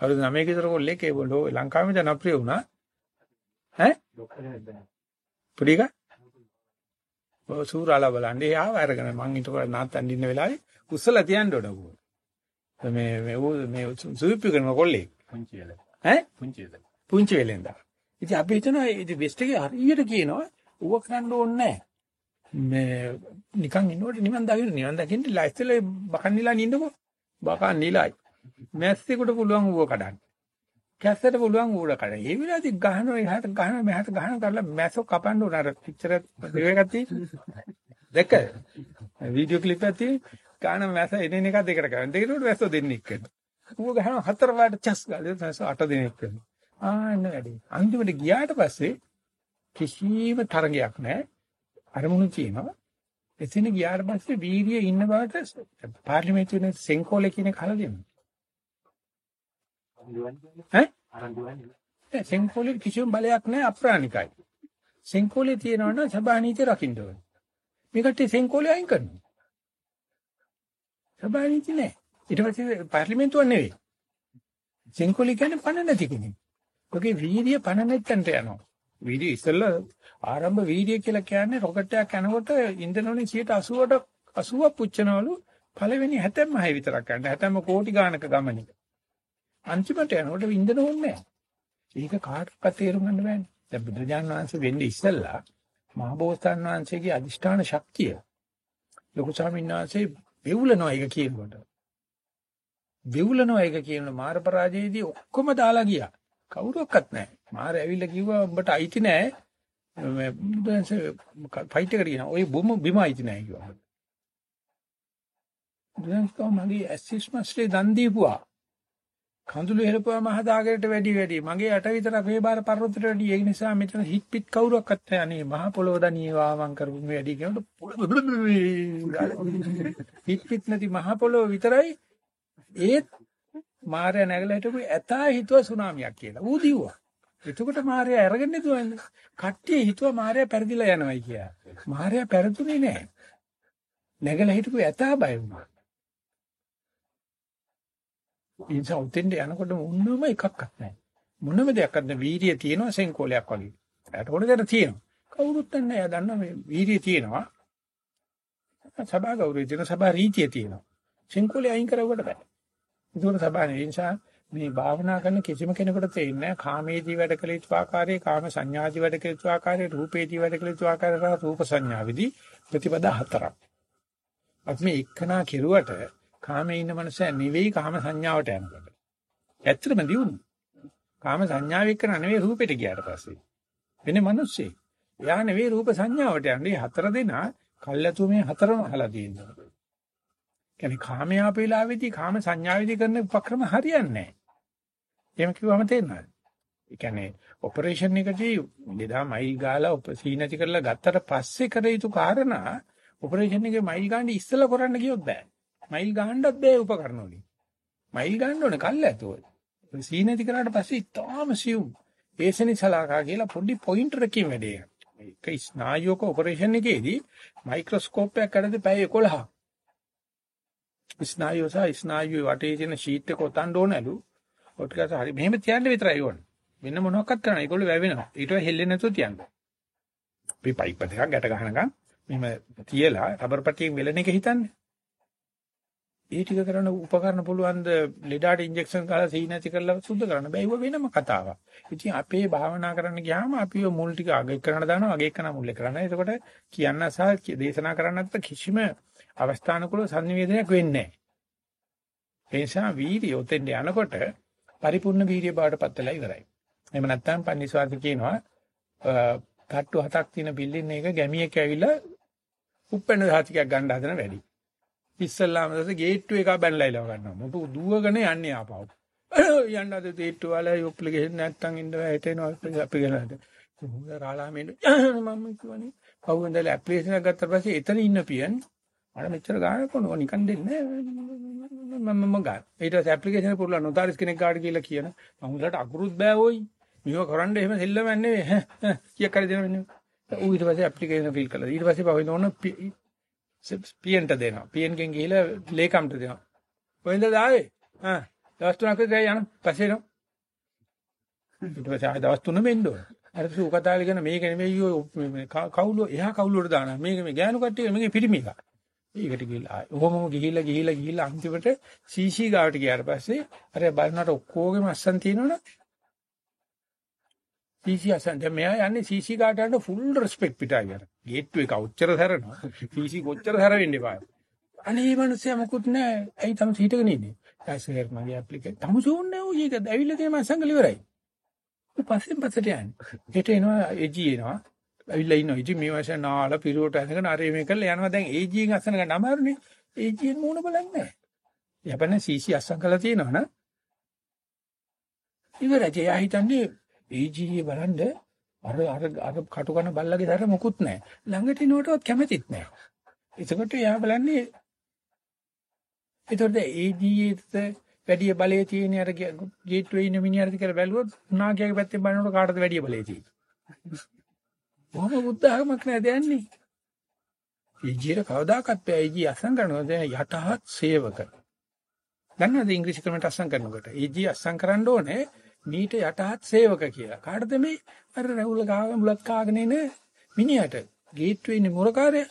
අවුරුදු 9 ක විතර කොල්ලෙක් ඒ බොලෝ ලංකාවෙම ජනප්‍රිය වුණා. ඈ? පොඩි එකා? ඔය සූරාලා බලන්නේ ආව අරගෙන මං ඊට පස්සේ නාත්තන් ඉන්න වෙලාවේ කුස්සලා තියන්න ඕන කෝ. මේ මේ මේ සුවිප්පි කරන කොල්ලෙක්. පුංචි වෙල. ඈ? පුංචි වෙල. පුංචි වෙලෙන්දා. ඉතින් අපි හිතනවා ඉතින් වෙස්ට් එකේ හරියට කියනවා ඌව කරන්න ඕනේ නැහැ. මේ නිකන් ඉන්නකොට නිවන් දකින්න නිවන් දකින්න ලයිස්ට්ල බකන් නිලා නින්නකො. බකන් නිලායි. මැස්සෙකුට පුළුවන් ඌව කඩන්න. කැස්සට පුළුවන් ඌර කඩන්න. ඒ වෙලාවදී ගහනවා එහාට ගහනවා මෙහාට ගහනවා කරලා මැස්සෝ කපන්න උන අර පික්චර් එකක් තියෙන්නේ. දැක්ක? වීඩියෝ ක්ලිප් එකක් තියෙන්නේ. ගාන මැස්ස එන එක දෙකට කරන. දෙකට මැස්සෝ දෙන්නෙක් කරනවා. ඌව ගහනවා හතර පාට චස් ගාලා මැස්සෝ අට දෙනෙක් කරනවා. ආන්න වැඩි. අන්තිමට ගියාට පස්සේ කිසිම තරගයක් නැහැ. අරමුණු තියෙනවා. එතන ගියාට පස්සේ වීර්යය ඉන්න බවට පාර්ලිමේන්තුවේ සෙන්කෝලේ කියන කල දෙනවා. ඈ? ඒ සෙන්කෝලේ කිසිම බලයක් නැහැ අප්‍රාණිකයි. සෙන්කෝලේ තියෙනවා නම් සභා නීතිය රකින්න ඕනේ. මේකට සෙන්කෝලේ අයින් කරනවා. සභා නීති නැහැ. ඊට පස්සේ පාර්ලිමේන්තුව නෙවෙයි. සෙන්කෝලේ කියන්නේ පණ නැති කෙනෙක්. ඔගේ වීර්ය පණ නැත්තන්ට යනවා. වීර්ය ඉස්සෙල්ලා ආරම්භ වීර්ය කියලා කියන්නේ රොකට් එකක් යනකොට ඉන්ධන වලින් 80ට 80ක් පුච්චනවලු පළවෙනි 76 විතරක් ගන්න. 70 කෝටි ගානක ගමනක. අන්තිමට යනකොට ඉන්ධන ඕනේ නැහැ. ඒක කාටවත් තේරුම් ගන්න බෑනේ. දැන් බුදුරජාණන් වහන්සේ වෙන්නේ ඉස්සෙල්ලා මහබෝසතාණන් වහන්සේගේ අදිෂ්ඨාන ශක්තිය ලොකු ස්වාමීන් වහන්සේ වෙවුලනවා ඒක කියනකොට. වෙවුලනවා ඒක කියන මාර පරාජයේදී ඔක්කොම දාලා ගියා. කවුරුවක්වත් නැහැ. මාර ඇවිල්ලා කිව්වා උඹට අයිති නැහැ. මේ බුදුන්සේ ෆයිට් එකට කියනවා. ඔය බොම බිම අයිති නැහැ කිව්වා. බුදුන්ස්කෝ මගේ ඇසිස්මස්ලේ දන් දීපුවා. කඳුළු හෙලපුවා මහදාගරයට වැඩි වැඩි. මගේ අට විතරක් මේ බාර පර්වතයට වැඩි. ඒ නිසා මෙතන හිට පිට කවුරක්වත් නැහැ. අනේ මහ පොළොව දනියවා මං කරපු මේ වැඩි කියනකොට හිට පිට නැති මහ පොළොව විතරයි ඒත් මාර්යා නැගලා හිටපු ඇතා හිතුව සුනාමියක් කියලා. ඌ දිව්වා. එතකොට මාර්යා අරගෙන දුවන්නේ. කට්ටිය හිතුවා මාර්යා පෙරදිලා යනවායි කියලා. මාර්යා පෙරදුනේ නැහැ. නැගලා හිටපු ඇතා බය වුණා. ඉන්ස උතෙන්ද යනකොට මොනම එකක්වත් නැහැ. මොනම දෙයක්වත් නැහැ. වීර්යය තියෙනවා සෙන්කෝලයක් වගේ. ඒකට හොර දෙයක් තියෙනවා. කවුරුත් නැහැ. එයා දන්නවා මේ වීර්යය තියෙනවා. සභා ගෞරවය තියෙන සභා රීතිය තියෙනවා. සෙන්කෝලේ අයින් කරවුවට බෑ. ඒකෝට සබානේ නිසා මේ භාවනා කරන කිසිම කෙනෙකුට තේින්නේ නැහැ කාමේදී වැඩ කළ යුතු ආකාරයේ කාම සංඥාදී වැඩ කළ යුතු ආකාරයේ රූපේදී වැඩ කළ යුතු ආකාරයේ රූප සංඥාවේදී ප්‍රතිපදා හතරක්. අපි මේ එක්කනා කෙරුවට කාමේ ඉන්න මනුස්සයා නෙවෙයි කාම සංඥාවට යනකොට. ඇත්තටම දියුණු. කාම සංඥාව එක්කන නෙවෙයි රූපෙට ගියාට පස්සේ. වෙන්නේ මිනිස්සේ. එයා නෙවෙයි රූප සංඥාවට යන්නේ හතර දෙනා කල්ැතුමේ හතරම අහලා තියෙනවා. කියන්නේ කාමයාප වේලාවේදී කාම සංඥාවේදී කරන උපක්‍රම හරියන්නේ නැහැ. එහෙම කිව්වම තේරෙනවද? ඒ කියන්නේ ඔපරේෂන් එකදී ලෙඩා මයිල් ගාලා සීනති කරලා ගත්තට පස්සේ කර යුතු කාරණා ඔපරේෂන් එකේ මයිල් ගන්න ඉස්සෙල්ලා කරන්න ගියොත් බෑ. මයිල් ගහන්නත් බෑ උපකරණ වලින්. මයිල් ගන්න ඕනේ කල්ැතුව. සීනති කරාට පස්සේ තාම සියුම් ඒසනි සලාකා කියලා පොඩි පොයින්ටර් එකකින් වැඩේ. ඒක ස්නායුක ඔපරේෂන් එකේදී මයික්‍රොස්කෝප් එකක් අරදී පැය 11ක් ස්නායුව සහ ස්නායුවේ වටේ තියෙන ෂීට් එක ඔතන්න ඕනලු. ඔට්කස හරි මෙහෙම තියන්න විතරයි ඕන. වෙන මොනවක්වත් කරන්න. ඒගොල්ලෝ වැවෙනවා. ඊට පස්සේ හෙල්ලෙන්නේ නැතුව තියන්න. අපි පයිප් එකක් ගැට ගහනකම් මෙහෙම තියලා රබර් පටියෙන් වෙලන එක හිතන්නේ. ඒ ටික කරන උපකරණ පුළුවන් ද ලෙඩාට ඉන්ජෙක්ෂන් කරලා සී නැති කරලා සුද්ධ කරන්න බෑ. ඒව වෙනම කතාවක්. ඉතින් අපේ භාවනා කරන්න ගියාම අපි ඔය මුල් ටික අගෙක් කරන්න දානවා අගෙක් කරන මුල් එක කරන්න. එතකොට කියන්න සහ දේශනා කරන්නත් කිසිම අවස්ථානුකූල සංනිවේදනයක් වෙන්නේ නැහැ. ඒ නිසා වීර්ය උතෙන්ට යනකොට පරිපූර්ණ වීර්ය බවට පත් වෙලා ඉවරයි. එහෙම නැත්නම් පන්සිවාද කියනවා තට්ටු හතක් තියෙන බිල්ඩින් එක ගැමියෙක් ඇවිල්ලා උප්පෙන්න සාතිකයක් ගන්න හදන වැඩි. ඉස්සල්ලාම දැස ගේට්ටු එක බැනලා ඉලව ගන්නවා. මොකද දුවගෙන යන්නේ ආපහු. යන්න අද ගේට්ටු වල යොප්පල ගෙහෙන්න නැත්තම් ඉන්න බෑ හිතේනවා අපි ගලනද. මොකද රාලාමෙන් මම කියවනේ. කවුරුන්දල ඇප්ලිකේෂන් එකක් ගත්තා පස්සේ එතන ඉන්න පියන් මට මෙච්චර ගානක් කොනෝ නිකන් දෙන්නේ මම මම ගන්න. ඊට පස්සේ ඇප්ලිකේෂන් එක පුරලා නොතාරිස් කෙනෙක් ගාඩ කියලා කියන. මම උඹලට අකුරුත් බෑ ඕයි. මේව කරන්න එහෙම දෙල්ලම නෙවෙයි. ඈ කීයක් හරි දෙනව වෙන්නේ. ඌ ඊට පස්සේ ඇප්ලිකේෂන් ෆිල් කළා. ඊට පස්සේ පහුවෙන ඕන පීඑන්ට දෙනවා. පීඑන්ගෙන් ගිහිලා ලේකම්ට දෙනවා. කොහෙන්ද ආවේ? ආ දවස් තුනක් විතර යන පස්සේ එනවා. ඊට පස්සේ ආයෙ දවස් තුනම එන්න ඕන. අර සූ කතාවල කියන මේක නෙමෙයි ඔය කවුල එහා කවුලුවට දානවා. මේක මේ ගෑනු කට්ටිය මේක පිරිමි එකක්. ඒකට ගිහිල්ලා. ඔහොමම ගිහිල්ලා ගිහිල්ලා ගිහිල්ලා අන්තිමට සීසී ගාවට ගියාට පස්සේ අර බලනකොට ඔක්කොගෙම අස්සන් තියෙනවනේ. සීසී අස්සන්. දැන් මෙයා යන්නේ සීසී ගාවට යන ෆුල් රෙස්පෙක්ට් පිටයි යන ගේට්ටු එක ඔච්චර සැරනවා. සීසී කොච්චර සැර වෙන්න එපා. අනේ මේ මිනිස්සයා මොකුත් නැහැ. ඇයි තම හිටගෙන ඉන්නේ? ඊට මගේ ඇප්ලිකේෂන් තම සෝන්නේ ඔය ඒක ඇවිල්ලා තියෙන මස්සංගල ඉවරයි. පස්සෙන් පස්සට යන්නේ. හෙට එනවා එජි එනවා. ඇවිල්ලා ඉන්නවා. ඉතින් මේ වශයෙන් නාල පිරුවට ඇඳගෙන අර මේ කරලා යනවා. දැන් AG එකෙන් අස්සන ගන්න අමාරුනේ. AG එකෙන් මූණ බලන්නේ නැහැ. යපන්නේ CC අස්සන් කරලා තියෙනවා න ะ. ඉවරයි. එයා හිතන්නේ AG බලන්න අර අර අර කටු කන බල්ලගේ දර මොකුත් නැහැ. ළඟට එනකොටවත් කැමතිත් නැහැ. එතකොට එයා බලන්නේ එතකොට AG එකට වැඩි බලය තියෙන අර ගේට්වේ ඉන්න මිනිහරද කියලා බැලුවොත් නාගයාගේ පැත්තෙන් බලනකොට කාටද වැඩි බලය තියෙන්නේ. කොහොම බුද්ධ ආගමක් නේද යන්නේ? ඊජිර කවදාකවත් බෑ ඊජි අසං කරනවා දැන් යටහත් සේවක. දන්නවද ඉංග්‍රීසි ක්‍රමයට අසං කරනකොට? ඊජි අසං කරන්න ඕනේ මීට යටහත් සේවක කියලා. කාටද මේ අර රැවුල ගාගෙන මුලක් කාගෙන ඉන මිනිහට ගේට්වේ ඉන්නේ මොරකාරය?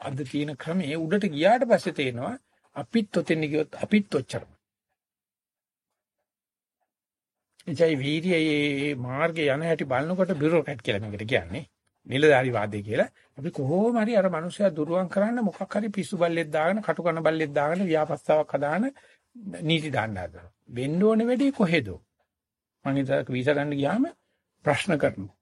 අද තියෙන ක්‍රමයේ උඩට ගියාට පස්සේ තේනවා අපිත් ඔතෙන් ගියොත් අපිත් ඔච්චරම. එචයි වීර්යයේ මාර්ගේ යන හැටි බලනකොට බියුරෝක්‍රැට් කියලා මේකට කියන්නේ. නිලධාරි වාදය කියලා. අපි කොහොම හරි අර මනුස්සයා දුරුවන් කරන්න මොකක් හරි පිස්සු බල්ලෙක් දාගෙන කටු කන බල්ලෙක් දාගෙන ව්‍යාපස්තාවක් හදාන නීති දාන්න හදනවා. වෙන්න ඕනේ වැඩි කොහෙද? මම ඉතක වීසා ගන්න ගියාම ප්‍රශ්න කරනවා.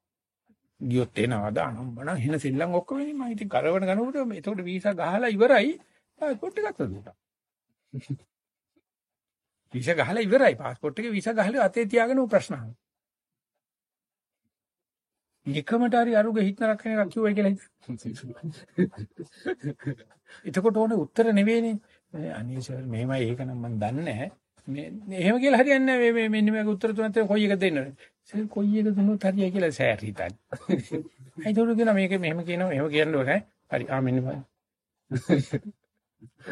ගියොත් එනවාද අනම්බන හින සෙල්ලම් ඔක්කොම ඉන්නේ මම ඉතින් කරවන ගනකොට එතකොට වීසා ගහලා ඉවරයි පාස්පෝර්ට් එක ගත්තා දුන්නා. වීසා ගහලා ඉවරයි. પાස්පෝර්ට් එකේ වීසා ගහලා අතේ තියාගෙන උ ප්‍රශ්න අහනවා. එකමට හරි අරුගේ හිත නරක කෙනෙක් කිව්වයි කියලා හිත. එතකොට ඕනේ උත්තර නෙවෙයිනේ. අනේ සර් මෙහෙමයි ඒක නම් මම දන්නේ නැහැ. මේ එහෙම කියලා හරියන්නේ නැහැ. මේ මෙන්න මේක උත්තර තුනත් කොයි එක දෙන්නද? සර් කොයි එක දුන්නොත් හරියයි කියලා සෑර් හිතන්නේ. ඒතකොට කියන මේක මෙහෙම කියනවා එහෙම කියන්න ඕනේ. හරි ආ මෙන්න බලන්න.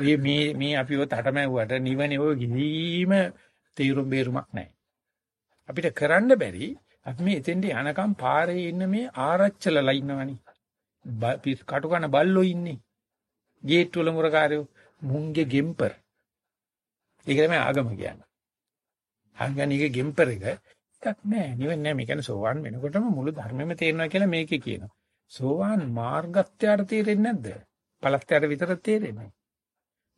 ඔය මේ මේ අපිව තටමැව්වට නිවනේ ඔය ගිහිම තීරුම් බේරුමක් නැහැ. අපිට කරන්න බැරි අපි මේ එතෙන්ට යනකම් පාරේ ඉන්න මේ ආරච්චලලා ඉන්නවනේ. කටු කන බල්ලෝ ඉන්නේ. ගේට් වල මුරකාරයෝ මුංගේ ගෙම්පර්. ඒක තමයි ආගම කියන්නේ. ආගමනික ගෙම්පර් එක එකක් නෑ. නිවෙන්නේ නෑ. මේ කියන්නේ සෝවාන් වෙනකොටම මුළු ධර්මෙම තේරෙනවා කියලා මේකේ කියනවා. සෝවාන් මාර්ගත්‍යයට තේරෙන්නේ නැද්ද? පළත්‍යයට විතරක් තේරෙන්නේ.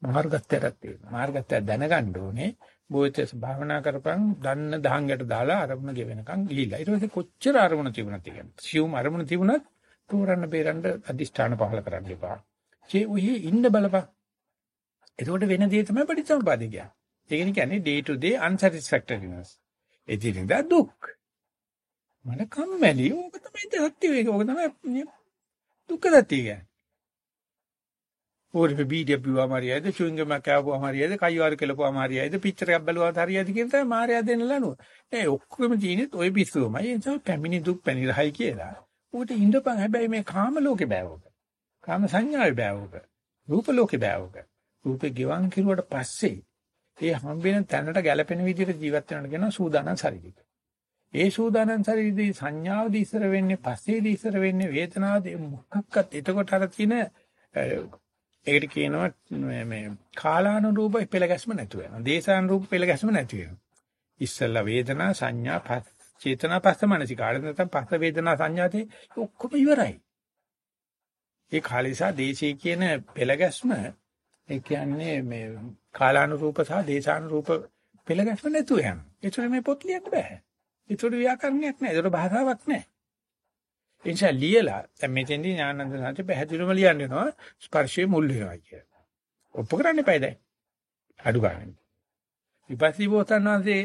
මාර්ගත්‍යයක් තියෙනවා. මාර්ගත්‍ය දැනගන්න ඕනේ. බොයිතස් භාවනා කරපන් දන්න දහංගට දාලා අරමුණ ගෙවෙනකන් ගිහිලා. ඊට පස්සේ කොච්චර අරමුණ තිබුණත් කියන්නේ. සියුම් අරමුණ තිබුණත් තෝරන්න බේරන්න අදිෂ්ඨාන පහල කරන්න එපා. ඒ උහි ඉන්න බලපන්. එතකොට වෙන දේ තමයි පරිසම්පාදේ කියන්නේ. ඒක කියන්නේ day to day unsatisfactoriness. එදිනෙදා දුක්. මන කම්මැලි. ඕක තමයි සත්‍ය ඒක. ඕක තමයි දුක්ඛ සත්‍ය කියන්නේ. ඕරේ බීඩිය පිව්වම හරියයිද චුයින්ගම කෑවුවම හරියයිද කයිවාර කෙලපුවම හරියයිද පිච්චර් එකක් බැලුවාම හරියයිද කියන තමයි මාර්යා දෙන්න ලනුව. ඒ ඔක්කොම තියෙන්නේ ওই පිස්සුවමයි. ඒ නිසා පැමිණි දුක් පැනිරහයි කියලා. උකට ඉඳපන් හැබැයි මේ කාම ලෝකේ බෑවක. කාම සංඥාවේ බෑවක. රූප ලෝකේ බෑවක. රූපේ ගෙවන් කිරුවට පස්සේ ඒ හම්බෙන තැනට ගැළපෙන විදිහට ජීවත් වෙනවට කියනවා සූදානම් ශරීරික. ඒ සූදානම් ශරීරදී සංඥාවදී ඉස්සර වෙන්නේ පස්සේදී ඉස්සර වෙන්නේ වේදනාවදී මොකක්වත් එතකොට අර තියෙන ඒකට කියනවා මේ කාලානුරූප පෙළ ගැස්ම නැතු වෙනවා. දේශානුරූප පෙළ ගැස්ම නැති වෙනවා. ඉස්සල්ලා වේදනා සංඥා පස් චේතනා පස්ස මනසිකාර නැත්නම් පස්ස වේදනා සංඥාතේ ඔක්කොම ඉවරයි. ඒ කාලේසා දේශේ කියන පෙළ ගැස්ම ඒ කියන්නේ මේ කාලානුරූප සහ දේශානුරූප පෙළ ගැස්ම නැතු වෙනවා. ඒතර මේ පොත් ලියන්න බෑ. ඒතර ව්‍යාකරණයක් නැහැ. ඒතර භාෂාවක් නැහැ. ඒ නිසා ලියලා දැන් මෙතෙන්දී ඥානන්ද සාන්ති පැහැදිලිවම ලියන්න වෙනවා ස්පර්ශයේ මුල් වෙනවා කියලා. ඔප්පු කරන්න එපා දැන්. අඩු ගන්න. විපස්සී බෝසත්ණන්සේ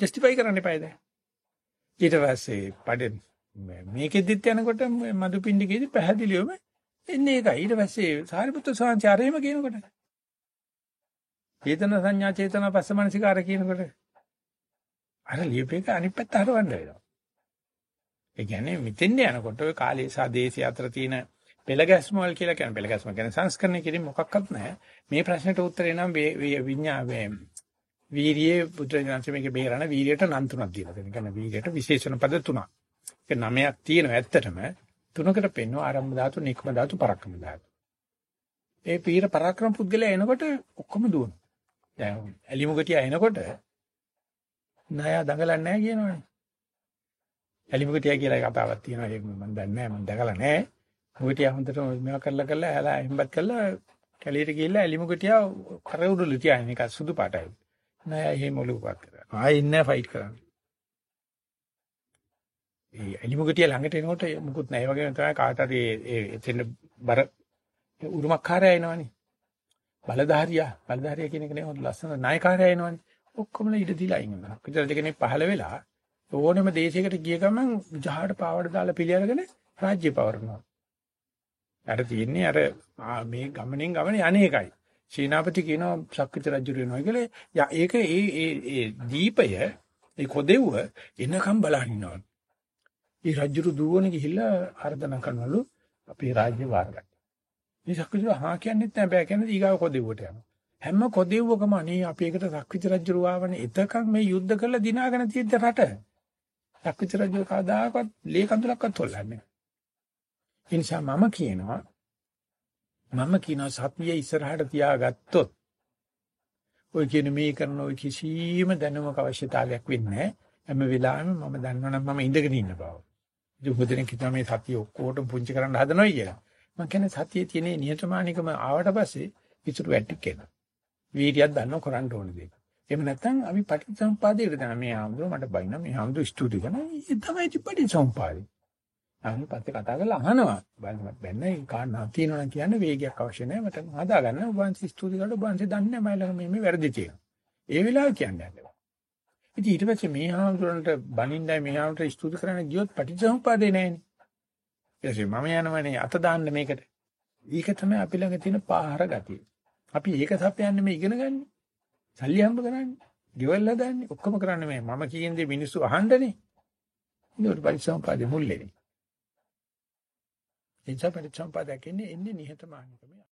ජස්ටිෆයි කරන්න එපා දැන්. ඊට පස්සේ පඩේ මේකෙදිත් යනකොට මදුපිණ්ඩිකේදී පැහැදිලිවම එන්නේ ඒකයි. ඊට පස්සේ සාරිපුත්‍ර සාංචාරයම කියනකොට චේතන සංඥා චේතන පස්සමනසිකාර කියනකොට අර ලියපේක අනිත් පැත්ත හරවන්න වෙනවා. ඒ කියන්නේ මෙතෙන්ද යනකොට ඔය කාලේ සහ දේශය අතර තියෙන පෙළ ගැස්ම වල කියලා කියන පෙළ ගැස්ම කියන්නේ සංස්කරණය කිරීම මොකක්වත් නැහැ. මේ ප්‍රශ්නෙට උත්තරේ නම් විඤ්ඤාණය වීරියේ පුත්‍රයන්සේ මේක බේරන වීරියට නම් තුනක් දීලා තියෙනවා. කියන්නේ වීරියට විශේෂණ පද තුනක්. ඒක නමයක් තියෙනවා ඇත්තටම. තුනකට පෙන්වන ආරම්භ ධාතු, නික්ම ධාතු, පරක්කම ධාතු. ඒ පීර පරාක්‍රම පුද්ගලයා එනකොට ඔක්කොම දුවනවා. දැන් ඇලිමුගටියා එනකොට ණය දඟලන්නේ නැහැ කියනවනේ. ඇලිමුගටියා කියලා කතාවක් තියෙනවා. ඒක මම දන්නේ නැහැ. මම දැකලා නැහැ. මුගටියා හොඳට මේවා කරලා කරලා හැලා එම්බත් කරලා කැලියට ගිහිල්ලා ඇලිමුගටියා කර උඩුලු තියාගෙන ඒක සුදු පාටයි. ණය එහෙම ඔලුවපත් කරා. ආයෙ ඉන්නේ ෆයිට් කරන්නේ. ඒ ඇලිමුගටියා ළඟට එනකොට මුකුත් නැහැ. ඒ වගේම තමයි කාට හරි ඒ එතෙන් බර උරුමකාරය එනවනේ. බලධාරියා බලධාරියා කියන එක නේ හොඳ ලස්සන නායකාරයා එනවනේ. ඔක්කොම ඉඩ දීලා ඉන්නවා. විතර දෙකනේ පහළ වෙලා ඕනෙම දේශයකට ගිය ගමන් ජහාට පාවඩ දාලා පිළිඅරගෙන රාජ්‍ය පවරනවා. අර තියෙන්නේ අර මේ ගමනෙන් ගමනේ අනේකයි. සීනාපති කියනවා ශක්විත රජු වෙනවා කියලා. යා ඒක ඒ ඒ ඒ දීපය ඒ කොදෙව්ව එනකම් බලන් ඉන්නවා. ඒ රජු දුවන ගිහිල්ලා ආර්දනා කරනවලු අපේ රාජ්‍ය වාර ගන්න. මේ ශක්විත හා කියන්නෙත් නෑ බෑ කියන්නේ ඊගාව කොදෙව්වට යනවා. හැම කොදෙව්වකම අනේ අපි එකට ශක්විත රජු ආවනේ එතකන් මේ යුද්ධ කරලා දිනාගෙන තියෙද්ද රට. ශක්විත රජු කවදාකවත් ලේ කඳුලක්වත් හොල්ලන්නේ ඒ නිසා මම කියනවා මම කියනවා සත්‍යය ඉස්සරහට තියාගත්තොත් ඔය කියන මේ කරන ඔය කිසිම දැනුමක අවශ්‍යතාවයක් වෙන්නේ නැහැ. හැම වෙලාවෙම මම දන්නවනම් මම ඉඳගෙන ඉන්න බව. ඉතින් උපදින කිව්වා මේ සතිය ඔක්කොටම පුංචි කරන්න හදනවා කියලා. මම කියන්නේ සතියේ තියෙන නිහතමානිකම ආවට පස්සේ ඉතුරු වැටි කෙනා. වීර්යයක් දන්නව කරන්න ඕන දේ. එහෙම නැත්නම් අපි පටිච්චසමුපාදයට දැන මේ ආම්දුර මට බයින මේ ආම්දුර ස්තුති කරන ඒ තමයි පටිච්චසමුපාදේ. අහන්න පස්සේ කතා කරලා අහනවා. බලන්න බැන්නේ කාරණා තියෙනවා නම් කියන්නේ වේගයක් අවශ්‍ය නැහැ. මට හදා ගන්න. ඔබ වහන්සේ ස්තුති කරලා ඔබ වහන්සේ දන්නේ නැහැ මම ළඟ මේ මේ වැරදි තියෙනවා. ඒ වෙලාව කියන්නේ නැහැ. ඉතින් ඊට පස්සේ මේ ආම්දුරන්ට බනින්නයි මේ ආම්දුරට ස්තුති කරන්න ගියොත් පටිච්චසමුපාදේ නැහැනේ. ඊට මම යනවනේ අත දාන්න මේකට. ඒක තමයි අපි ළඟ තියෙන පාහර ගතිය. අපි ඒක සපයන්නේ මේ ඉගෙන ගන්න. සල්ලි හම්බ කරන්නේ. ගෙවල් හදන්නේ. ඔක්කොම කරන්නේ මේ මම කියන දේ මිනිස්සු අහන්නනේ. ඒක පරිසම්පාදේ මුල්ලේනේ. එනිසා පරිසම්පාදයක් එන්නේ එන්නේ නිහතමානීකම.